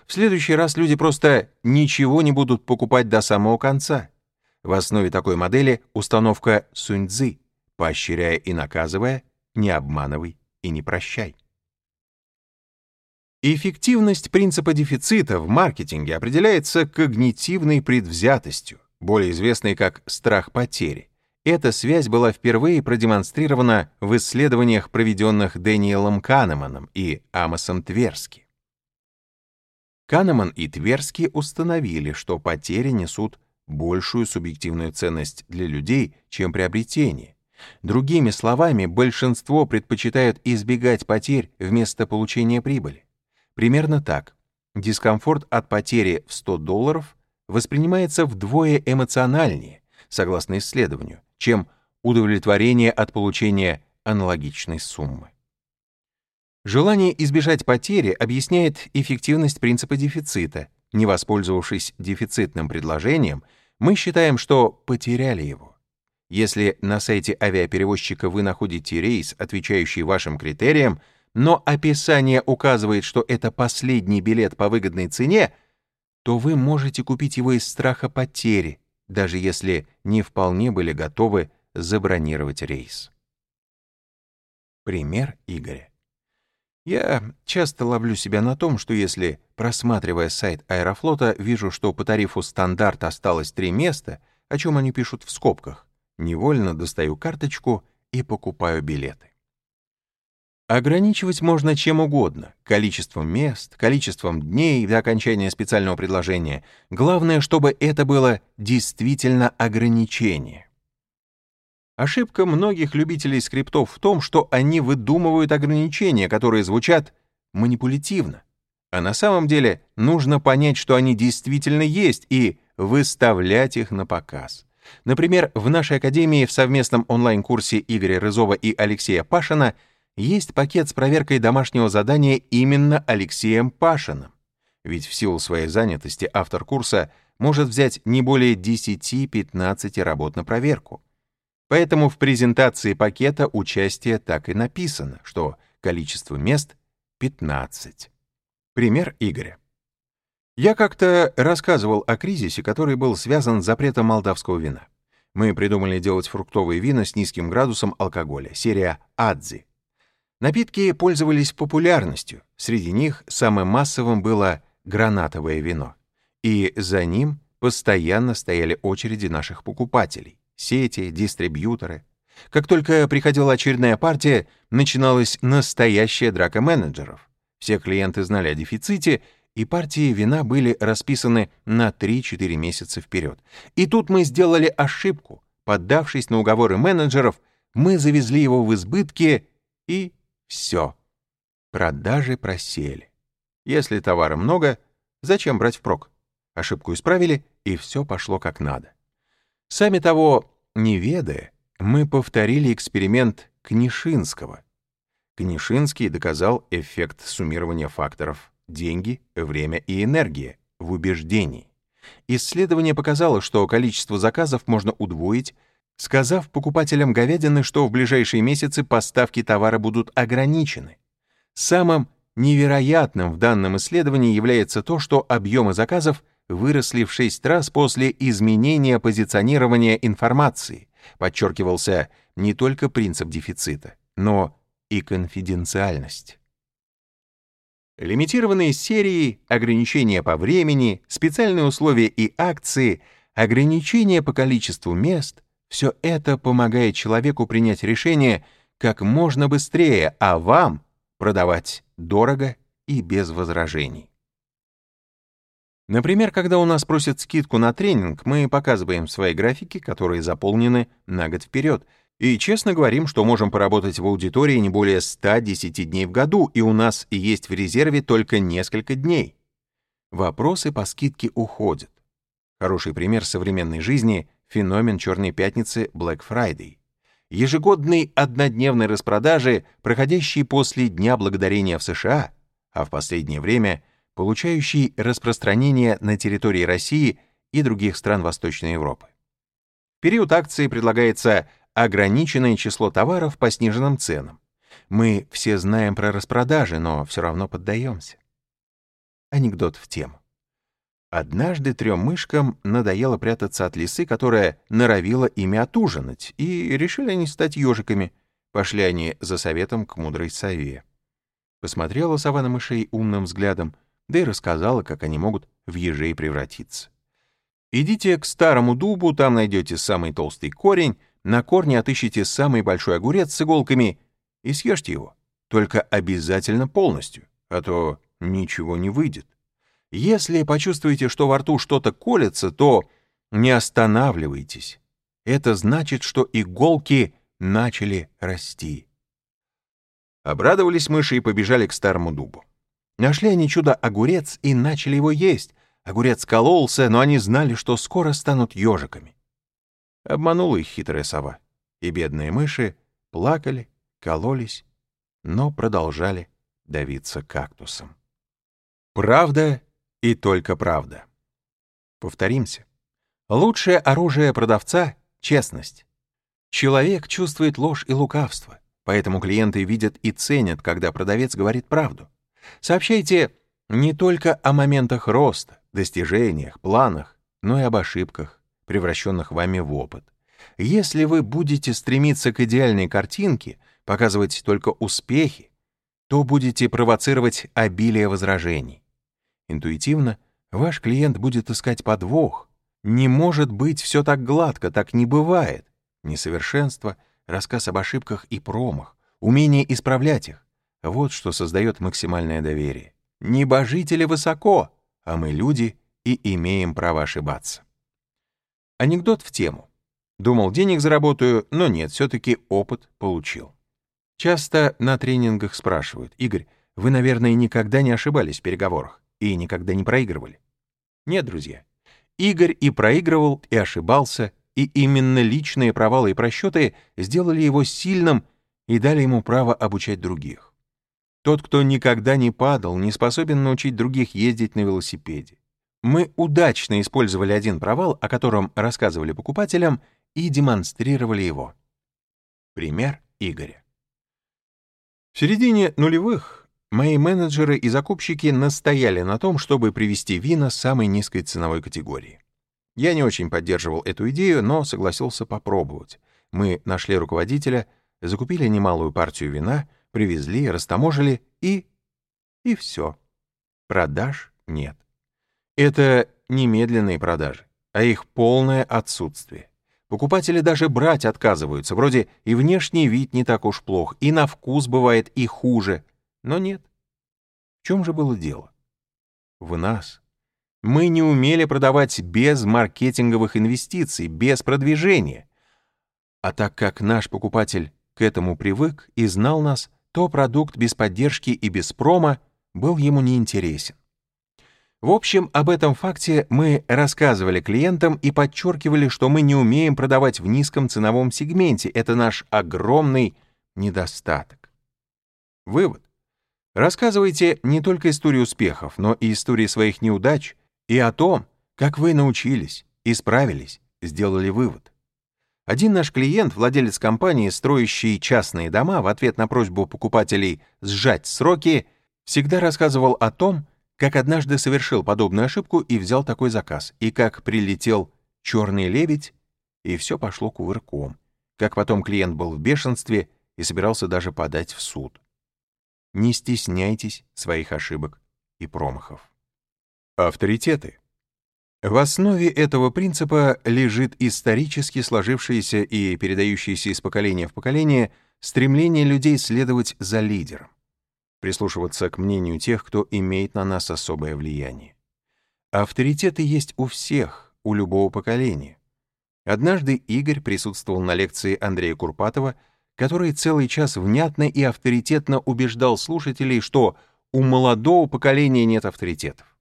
В следующий раз люди просто ничего не будут покупать до самого конца. В основе такой модели установка Суньцзы, поощряя и наказывая, не обманывай и не прощай. Эффективность принципа дефицита в маркетинге определяется когнитивной предвзятостью, более известной как страх потери. Эта связь была впервые продемонстрирована в исследованиях, проведенных Дэниелом Канеманом и Амосом Тверски. Канеман и Тверски установили, что потери несут большую субъективную ценность для людей, чем приобретение. Другими словами, большинство предпочитают избегать потерь вместо получения прибыли. Примерно так. Дискомфорт от потери в 100 долларов воспринимается вдвое эмоциональнее, согласно исследованию, чем удовлетворение от получения аналогичной суммы. Желание избежать потери объясняет эффективность принципа дефицита. Не воспользовавшись дефицитным предложением, мы считаем, что потеряли его. Если на сайте авиаперевозчика вы находите рейс, отвечающий вашим критериям, но описание указывает, что это последний билет по выгодной цене, то вы можете купить его из страха потери, даже если не вполне были готовы забронировать рейс. Пример Игоря. Я часто ловлю себя на том, что если, просматривая сайт Аэрофлота, вижу, что по тарифу стандарт осталось три места, о чем они пишут в скобках, невольно достаю карточку и покупаю билеты. Ограничивать можно чем угодно — количеством мест, количеством дней до окончания специального предложения. Главное, чтобы это было действительно ограничение. Ошибка многих любителей скриптов в том, что они выдумывают ограничения, которые звучат манипулятивно. А на самом деле нужно понять, что они действительно есть, и выставлять их на показ. Например, в нашей академии в совместном онлайн-курсе Игоря Рызова и Алексея Пашина — есть пакет с проверкой домашнего задания именно Алексеем Пашиным. Ведь в силу своей занятости автор курса может взять не более 10-15 работ на проверку. Поэтому в презентации пакета участия так и написано, что количество мест — 15. Пример Игоря. Я как-то рассказывал о кризисе, который был связан с запретом молдавского вина. Мы придумали делать фруктовые вина с низким градусом алкоголя, серия «Адзи». Напитки пользовались популярностью, среди них самым массовым было гранатовое вино. И за ним постоянно стояли очереди наших покупателей, сети, дистрибьюторы. Как только приходила очередная партия, начиналась настоящая драка менеджеров. Все клиенты знали о дефиците, и партии вина были расписаны на 3-4 месяца вперед. И тут мы сделали ошибку. Поддавшись на уговоры менеджеров, мы завезли его в избытке и все. Продажи просели. Если товара много, зачем брать впрок? Ошибку исправили, и все пошло как надо. Сами того не ведая, мы повторили эксперимент Книшинского. Книшинский доказал эффект суммирования факторов деньги, время и энергия в убеждении. Исследование показало, что количество заказов можно удвоить сказав покупателям говядины, что в ближайшие месяцы поставки товара будут ограничены. Самым невероятным в данном исследовании является то, что объемы заказов выросли в 6 раз после изменения позиционирования информации. Подчеркивался не только принцип дефицита, но и конфиденциальность. Лимитированные серии, ограничения по времени, специальные условия и акции, ограничения по количеству мест, все это помогает человеку принять решение как можно быстрее, а вам продавать дорого и без возражений. Например, когда у нас просят скидку на тренинг, мы показываем свои графики, которые заполнены на год вперед, и честно говорим, что можем поработать в аудитории не более 110 дней в году, и у нас есть в резерве только несколько дней. Вопросы по скидке уходят. Хороший пример современной жизни феномен Черной пятницы Black Friday. Ежегодной однодневной распродажи, проходящей после Дня Благодарения в США, а в последнее время получающей распространение на территории России и других стран Восточной Европы. Период акции предлагается ограниченное число товаров по сниженным ценам. Мы все знаем про распродажи, но все равно поддаемся. Анекдот в тему. Однажды трем мышкам надоело прятаться от лисы, которая норовила ими отужинать, и решили они стать ежиками. Пошли они за советом к мудрой сове. Посмотрела сова на мышей умным взглядом, да и рассказала, как они могут в ежей превратиться. Идите к старому дубу, там найдете самый толстый корень, на корне отыщите самый большой огурец с иголками и съешьте его. Только обязательно полностью, а то ничего не выйдет. Если почувствуете, что во рту что-то колется, то не останавливайтесь. Это значит, что иголки начали расти. Обрадовались мыши и побежали к старому дубу. Нашли они чудо-огурец и начали его есть. Огурец кололся, но они знали, что скоро станут ежиками. Обманула их хитрая сова, и бедные мыши плакали, кололись, но продолжали давиться кактусом. Правда и только правда. Повторимся. Лучшее оружие продавца — честность. Человек чувствует ложь и лукавство, поэтому клиенты видят и ценят, когда продавец говорит правду. Сообщайте не только о моментах роста, достижениях, планах, но и об ошибках, превращенных вами в опыт. Если вы будете стремиться к идеальной картинке, показывать только успехи, то будете провоцировать обилие возражений. Интуитивно ваш клиент будет искать подвох. Не может быть все так гладко, так не бывает. Несовершенство, рассказ об ошибках и промах, умение исправлять их — вот что создает максимальное доверие. Небожители высоко, а мы люди и имеем право ошибаться. Анекдот в тему. Думал, денег заработаю, но нет, все-таки опыт получил. Часто на тренингах спрашивают, «Игорь, вы, наверное, никогда не ошибались в переговорах и никогда не проигрывали?» Нет, друзья. Игорь и проигрывал, и ошибался, и именно личные провалы и просчеты сделали его сильным и дали ему право обучать других. Тот, кто никогда не падал, не способен научить других ездить на велосипеде. Мы удачно использовали один провал, о котором рассказывали покупателям, и демонстрировали его. Пример Игоря. В середине нулевых мои менеджеры и закупщики настояли на том, чтобы привести вина самой низкой ценовой категории. Я не очень поддерживал эту идею, но согласился попробовать. Мы нашли руководителя, закупили немалую партию вина, привезли, растаможили и... и все. Продаж нет. Это немедленные продажи, а их полное отсутствие. Покупатели даже брать отказываются, вроде и внешний вид не так уж плох, и на вкус бывает и хуже. Но нет. В чем же было дело? В нас. Мы не умели продавать без маркетинговых инвестиций, без продвижения. А так как наш покупатель к этому привык и знал нас, то продукт без поддержки и без промо был ему неинтересен. В общем, об этом факте мы рассказывали клиентам и подчеркивали, что мы не умеем продавать в низком ценовом сегменте. Это наш огромный недостаток. Вывод. Рассказывайте не только истории успехов, но и истории своих неудач и о том, как вы научились, исправились, сделали вывод. Один наш клиент, владелец компании, строящий частные дома, в ответ на просьбу покупателей сжать сроки, всегда рассказывал о том, как однажды совершил подобную ошибку и взял такой заказ, и как прилетел черный лебедь, и все пошло кувырком, как потом клиент был в бешенстве и собирался даже подать в суд. Не стесняйтесь своих ошибок и промахов. Авторитеты. В основе этого принципа лежит исторически сложившееся и передающееся из поколения в поколение стремление людей следовать за лидером прислушиваться к мнению тех, кто имеет на нас особое влияние. Авторитеты есть у всех, у любого поколения. Однажды Игорь присутствовал на лекции Андрея Курпатова, который целый час внятно и авторитетно убеждал слушателей, что у молодого поколения нет авторитетов.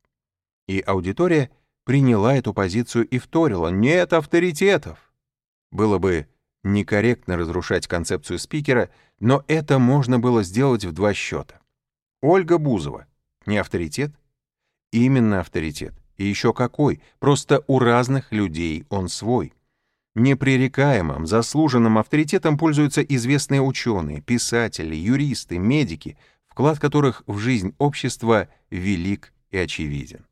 И аудитория приняла эту позицию и вторила «нет авторитетов». Было бы некорректно разрушать концепцию спикера, но это можно было сделать в два счета. Ольга Бузова. Не авторитет? Именно авторитет. И еще какой. Просто у разных людей он свой. Непререкаемым, заслуженным авторитетом пользуются известные ученые, писатели, юристы, медики, вклад которых в жизнь общества велик и очевиден.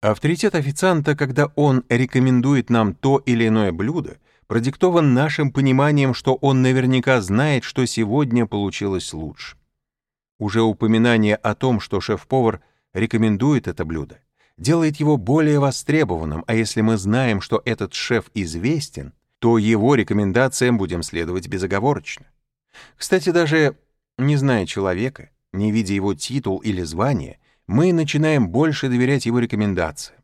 Авторитет официанта, когда он рекомендует нам то или иное блюдо, продиктован нашим пониманием, что он наверняка знает, что сегодня получилось лучше. Уже упоминание о том, что шеф-повар рекомендует это блюдо, делает его более востребованным, а если мы знаем, что этот шеф известен, то его рекомендациям будем следовать безоговорочно. Кстати, даже не зная человека, не видя его титул или звание, мы начинаем больше доверять его рекомендациям.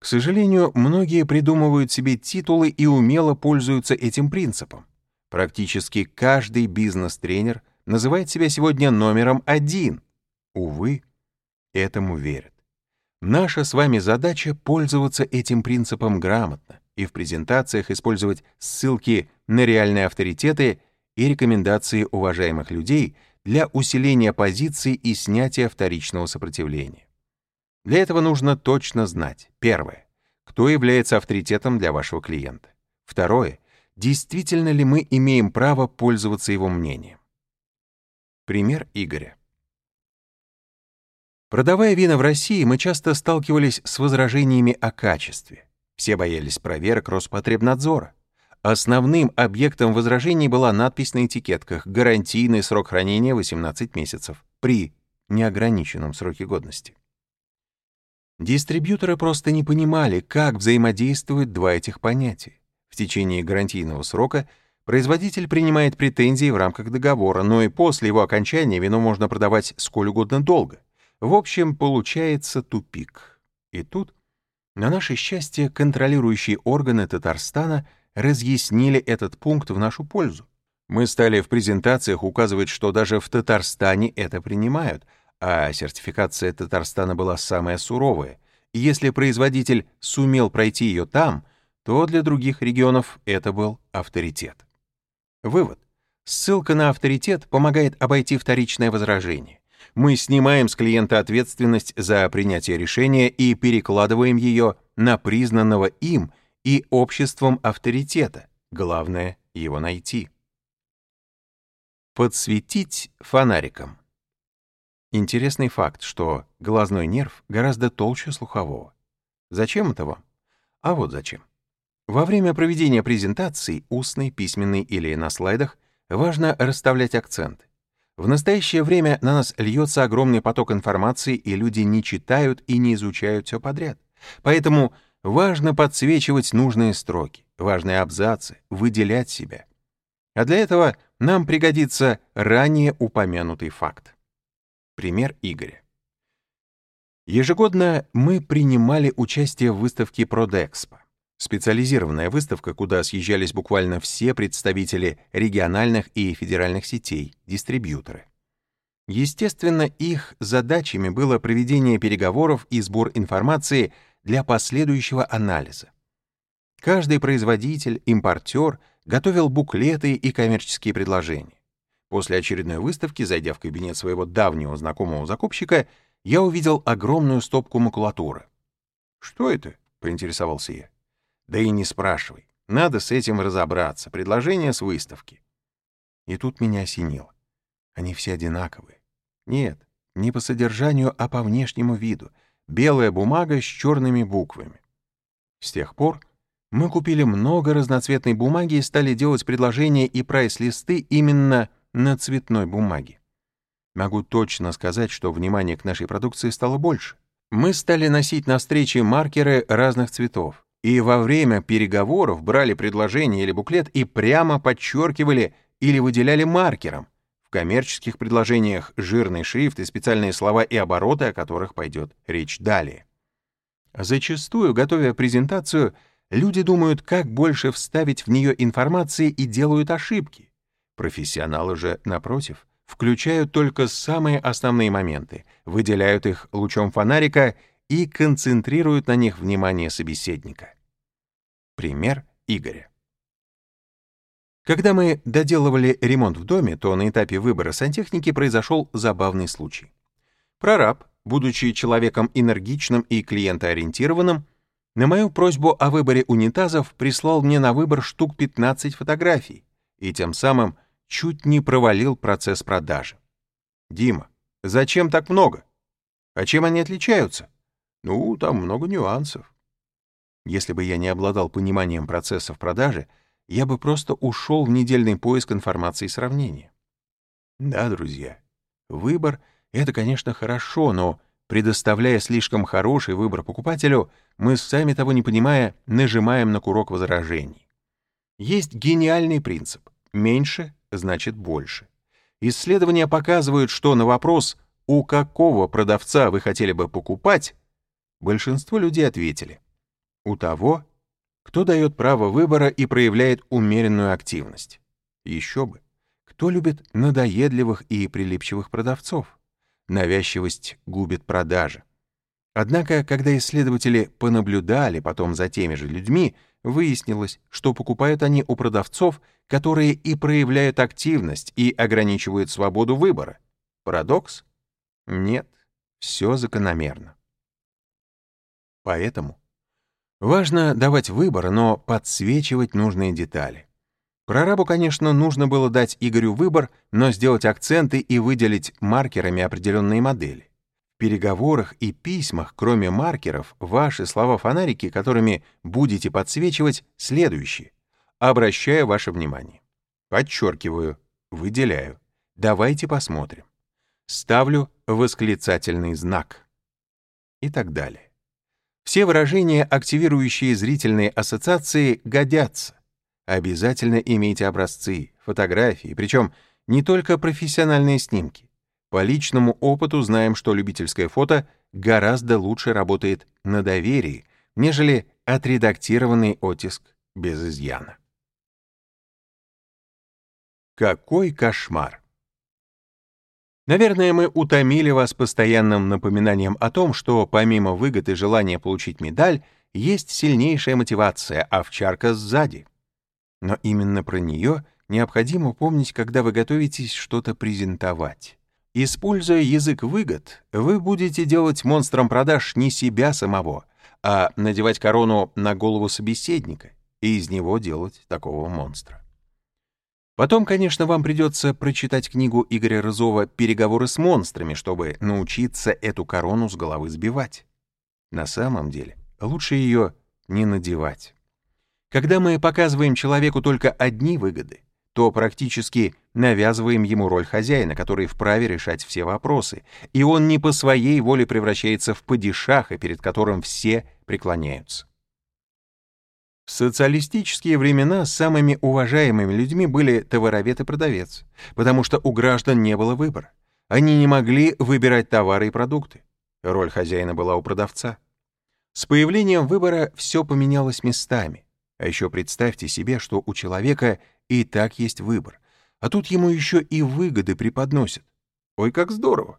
К сожалению, многие придумывают себе титулы и умело пользуются этим принципом. Практически каждый бизнес-тренер называет себя сегодня номером один. Увы, этому верят. Наша с вами задача пользоваться этим принципом грамотно и в презентациях использовать ссылки на реальные авторитеты и рекомендации уважаемых людей для усиления позиций и снятия вторичного сопротивления. Для этого нужно точно знать, первое, кто является авторитетом для вашего клиента. Второе, действительно ли мы имеем право пользоваться его мнением. Пример Игоря. Продавая вина в России, мы часто сталкивались с возражениями о качестве. Все боялись проверок Роспотребнадзора. Основным объектом возражений была надпись на этикетках «Гарантийный срок хранения 18 месяцев» при неограниченном сроке годности. Дистрибьюторы просто не понимали, как взаимодействуют два этих понятия. В течение гарантийного срока производитель принимает претензии в рамках договора, но и после его окончания вино можно продавать сколь угодно долго. В общем, получается тупик. И тут, на наше счастье, контролирующие органы Татарстана разъяснили этот пункт в нашу пользу. Мы стали в презентациях указывать, что даже в Татарстане это принимают — а сертификация Татарстана была самая суровая, и если производитель сумел пройти ее там, то для других регионов это был авторитет. Вывод. Ссылка на авторитет помогает обойти вторичное возражение. Мы снимаем с клиента ответственность за принятие решения и перекладываем ее на признанного им и обществом авторитета. Главное — его найти. Подсветить фонариком. Интересный факт, что глазной нерв гораздо толще слухового. Зачем это вам? А вот зачем. Во время проведения презентации, устной, письменной или на слайдах, важно расставлять акценты. В настоящее время на нас льется огромный поток информации, и люди не читают и не изучают все подряд. Поэтому важно подсвечивать нужные строки, важные абзацы, выделять себя. А для этого нам пригодится ранее упомянутый факт. Пример Игоря. Ежегодно мы принимали участие в выставке Продэкспо. Специализированная выставка, куда съезжались буквально все представители региональных и федеральных сетей, дистрибьюторы. Естественно, их задачами было проведение переговоров и сбор информации для последующего анализа. Каждый производитель, импортер готовил буклеты и коммерческие предложения. После очередной выставки, зайдя в кабинет своего давнего знакомого закупщика, я увидел огромную стопку макулатуры. «Что это?» — поинтересовался я. «Да и не спрашивай. Надо с этим разобраться. Предложение с выставки». И тут меня осенило. Они все одинаковые. Нет, не по содержанию, а по внешнему виду. Белая бумага с черными буквами. С тех пор мы купили много разноцветной бумаги и стали делать предложения и прайс-листы именно на цветной бумаге. Могу точно сказать, что внимание к нашей продукции стало больше. Мы стали носить на встречи маркеры разных цветов, и во время переговоров брали предложение или буклет и прямо подчеркивали или выделяли маркером. В коммерческих предложениях жирный шрифт и специальные слова и обороты, о которых пойдет речь далее. Зачастую, готовя презентацию, люди думают, как больше вставить в нее информации и делают ошибки. Профессионалы же, напротив, включают только самые основные моменты, выделяют их лучом фонарика и концентрируют на них внимание собеседника. Пример Игоря. Когда мы доделывали ремонт в доме, то на этапе выбора сантехники произошел забавный случай. Прораб, будучи человеком энергичным и клиентоориентированным, на мою просьбу о выборе унитазов прислал мне на выбор штук 15 фотографий и тем самым чуть не провалил процесс продажи. «Дима, зачем так много? А чем они отличаются?» «Ну, там много нюансов». Если бы я не обладал пониманием процессов продажи, я бы просто ушел в недельный поиск информации и сравнения. Да, друзья, Выбор — это, конечно, хорошо, но предоставляя слишком хороший выбор покупателю, мы, сами того не понимая, нажимаем на курок возражений. Есть гениальный принцип — меньше значит больше. Исследования показывают, что на вопрос «у какого продавца вы хотели бы покупать?» Большинство людей ответили «у того, кто дает право выбора и проявляет умеренную активность». Еще бы. Кто любит надоедливых и прилипчивых продавцов? Навязчивость губит продажи. Однако, когда исследователи понаблюдали потом за теми же людьми, выяснилось, что покупают они у продавцов, которые и проявляют активность и ограничивают свободу выбора. Парадокс? Нет, все закономерно. Поэтому важно давать выбор, но подсвечивать нужные детали. Прорабу, конечно, нужно было дать Игорю выбор, но сделать акценты и выделить маркерами определенные модели. В переговорах и письмах, кроме маркеров, ваши слова-фонарики, которыми будете подсвечивать, следующие. Обращаю ваше внимание. Подчеркиваю, выделяю. Давайте посмотрим. Ставлю восклицательный знак. И так далее. Все выражения, активирующие зрительные ассоциации, годятся. Обязательно имейте образцы, фотографии, причем не только профессиональные снимки. По личному опыту знаем, что любительское фото гораздо лучше работает на доверии, нежели отредактированный оттиск без изъяна. Какой кошмар! Наверное, мы утомили вас постоянным напоминанием о том, что помимо выгод и желания получить медаль, есть сильнейшая мотивация, овчарка сзади. Но именно про нее необходимо помнить, когда вы готовитесь что-то презентовать. Используя язык выгод, вы будете делать монстром продаж не себя самого, а надевать корону на голову собеседника и из него делать такого монстра. Потом, конечно, вам придется прочитать книгу Игоря Рызова «Переговоры с монстрами», чтобы научиться эту корону с головы сбивать. На самом деле, лучше ее не надевать. Когда мы показываем человеку только одни выгоды, то практически навязываем ему роль хозяина, который вправе решать все вопросы, и он не по своей воле превращается в падишаха, перед которым все преклоняются. В социалистические времена самыми уважаемыми людьми были товаровед и продавец, потому что у граждан не было выбора. Они не могли выбирать товары и продукты. Роль хозяина была у продавца. С появлением выбора все поменялось местами. А еще представьте себе, что у человека и так есть выбор, а тут ему еще и выгоды преподносят. Ой, как здорово!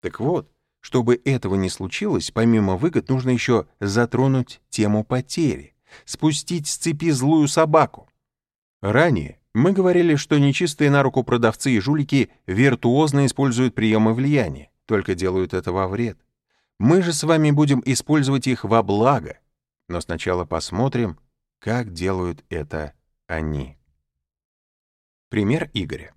Так вот, чтобы этого не случилось, помимо выгод нужно еще затронуть тему потери, спустить с цепи злую собаку. Ранее мы говорили, что нечистые на руку продавцы и жулики виртуозно используют приемы влияния, только делают это во вред. Мы же с вами будем использовать их во благо. Но сначала посмотрим, как делают это они. Пример Игоря.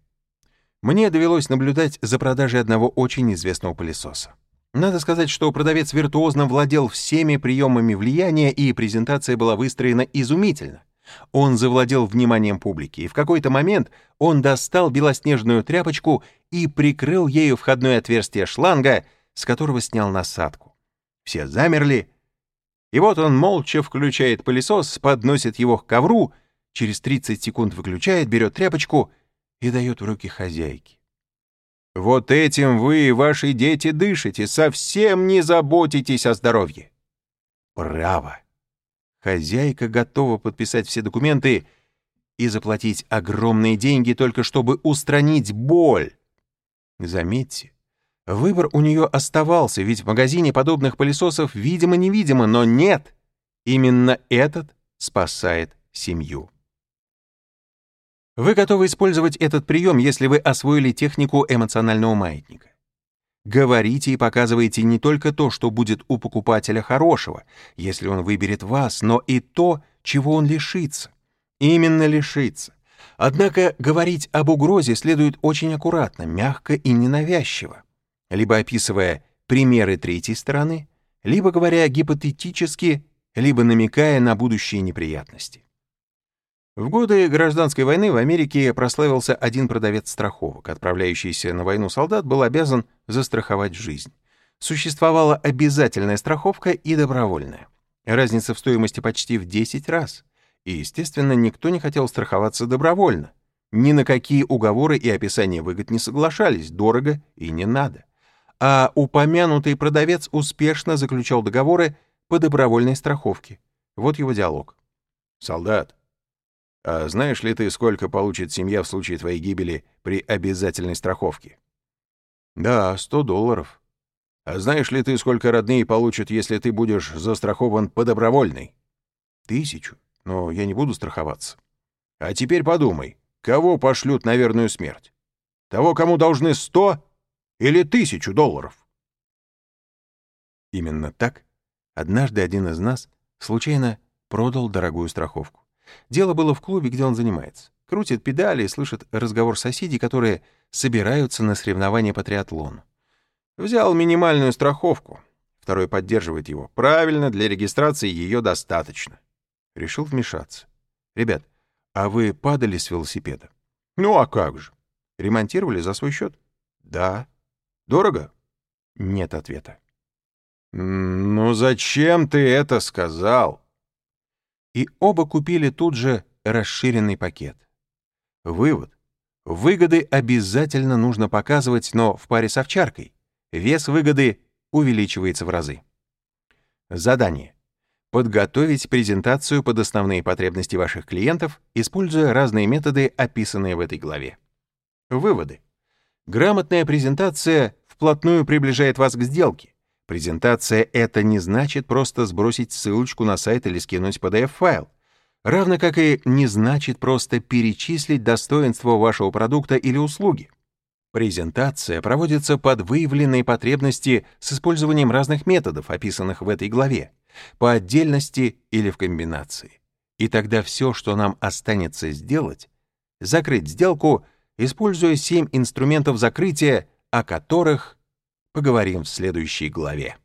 Мне довелось наблюдать за продажей одного очень известного пылесоса. Надо сказать, что продавец виртуозно владел всеми приемами влияния, и презентация была выстроена изумительно. Он завладел вниманием публики, и в какой-то момент он достал белоснежную тряпочку и прикрыл ею входное отверстие шланга, с которого снял насадку. Все замерли, и вот он молча включает пылесос, подносит его к ковру, через 30 секунд выключает, берет тряпочку и дает в руки хозяйке. Вот этим вы и ваши дети дышите, совсем не заботитесь о здоровье. Право. Хозяйка готова подписать все документы и заплатить огромные деньги только чтобы устранить боль. Заметьте, Выбор у нее оставался, ведь в магазине подобных пылесосов видимо-невидимо, но нет. Именно этот спасает семью. Вы готовы использовать этот прием, если вы освоили технику эмоционального маятника. Говорите и показывайте не только то, что будет у покупателя хорошего, если он выберет вас, но и то, чего он лишится. Именно лишится. Однако говорить об угрозе следует очень аккуратно, мягко и ненавязчиво либо описывая примеры третьей стороны, либо говоря гипотетически, либо намекая на будущие неприятности. В годы гражданской войны в Америке прославился один продавец страховок. Отправляющийся на войну солдат был обязан застраховать жизнь. Существовала обязательная страховка и добровольная. Разница в стоимости почти в 10 раз. И, естественно, никто не хотел страховаться добровольно. Ни на какие уговоры и описания выгод не соглашались, дорого и не надо. А упомянутый продавец успешно заключал договоры по добровольной страховке. Вот его диалог. «Солдат, а знаешь ли ты, сколько получит семья в случае твоей гибели при обязательной страховке? Да, 100 долларов. А знаешь ли ты, сколько родные получат, если ты будешь застрахован по добровольной? Тысячу. Но я не буду страховаться. А теперь подумай, кого пошлют на верную смерть? Того, кому должны 100 или тысячу долларов? Именно так однажды один из нас случайно продал дорогую страховку. Дело было в клубе, где он занимается. Крутит педали и слышит разговор соседей, которые собираются на соревнования по триатлону. Взял минимальную страховку. Второй поддерживает его. Правильно, для регистрации ее достаточно. Решил вмешаться. Ребят, а вы падали с велосипеда? Ну а как же? Ремонтировали за свой счет? Да. Дорого? Нет ответа. «Ну зачем ты это сказал?» И оба купили тут же расширенный пакет. Вывод. Выгоды обязательно нужно показывать, но в паре с овчаркой. Вес выгоды увеличивается в разы. Задание. Подготовить презентацию под основные потребности ваших клиентов, используя разные методы, описанные в этой главе. Выводы. Грамотная презентация вплотную приближает вас к сделке. Презентация — это не значит просто сбросить ссылочку на сайт или скинуть PDF-файл. Равно как и не значит просто перечислить достоинства вашего продукта или услуги. Презентация проводится под выявленные потребности с использованием разных методов, описанных в этой главе, по отдельности или в комбинации. И тогда все, что нам останется сделать, закрыть сделку, используя семь инструментов закрытия, о которых поговорим в следующей главе.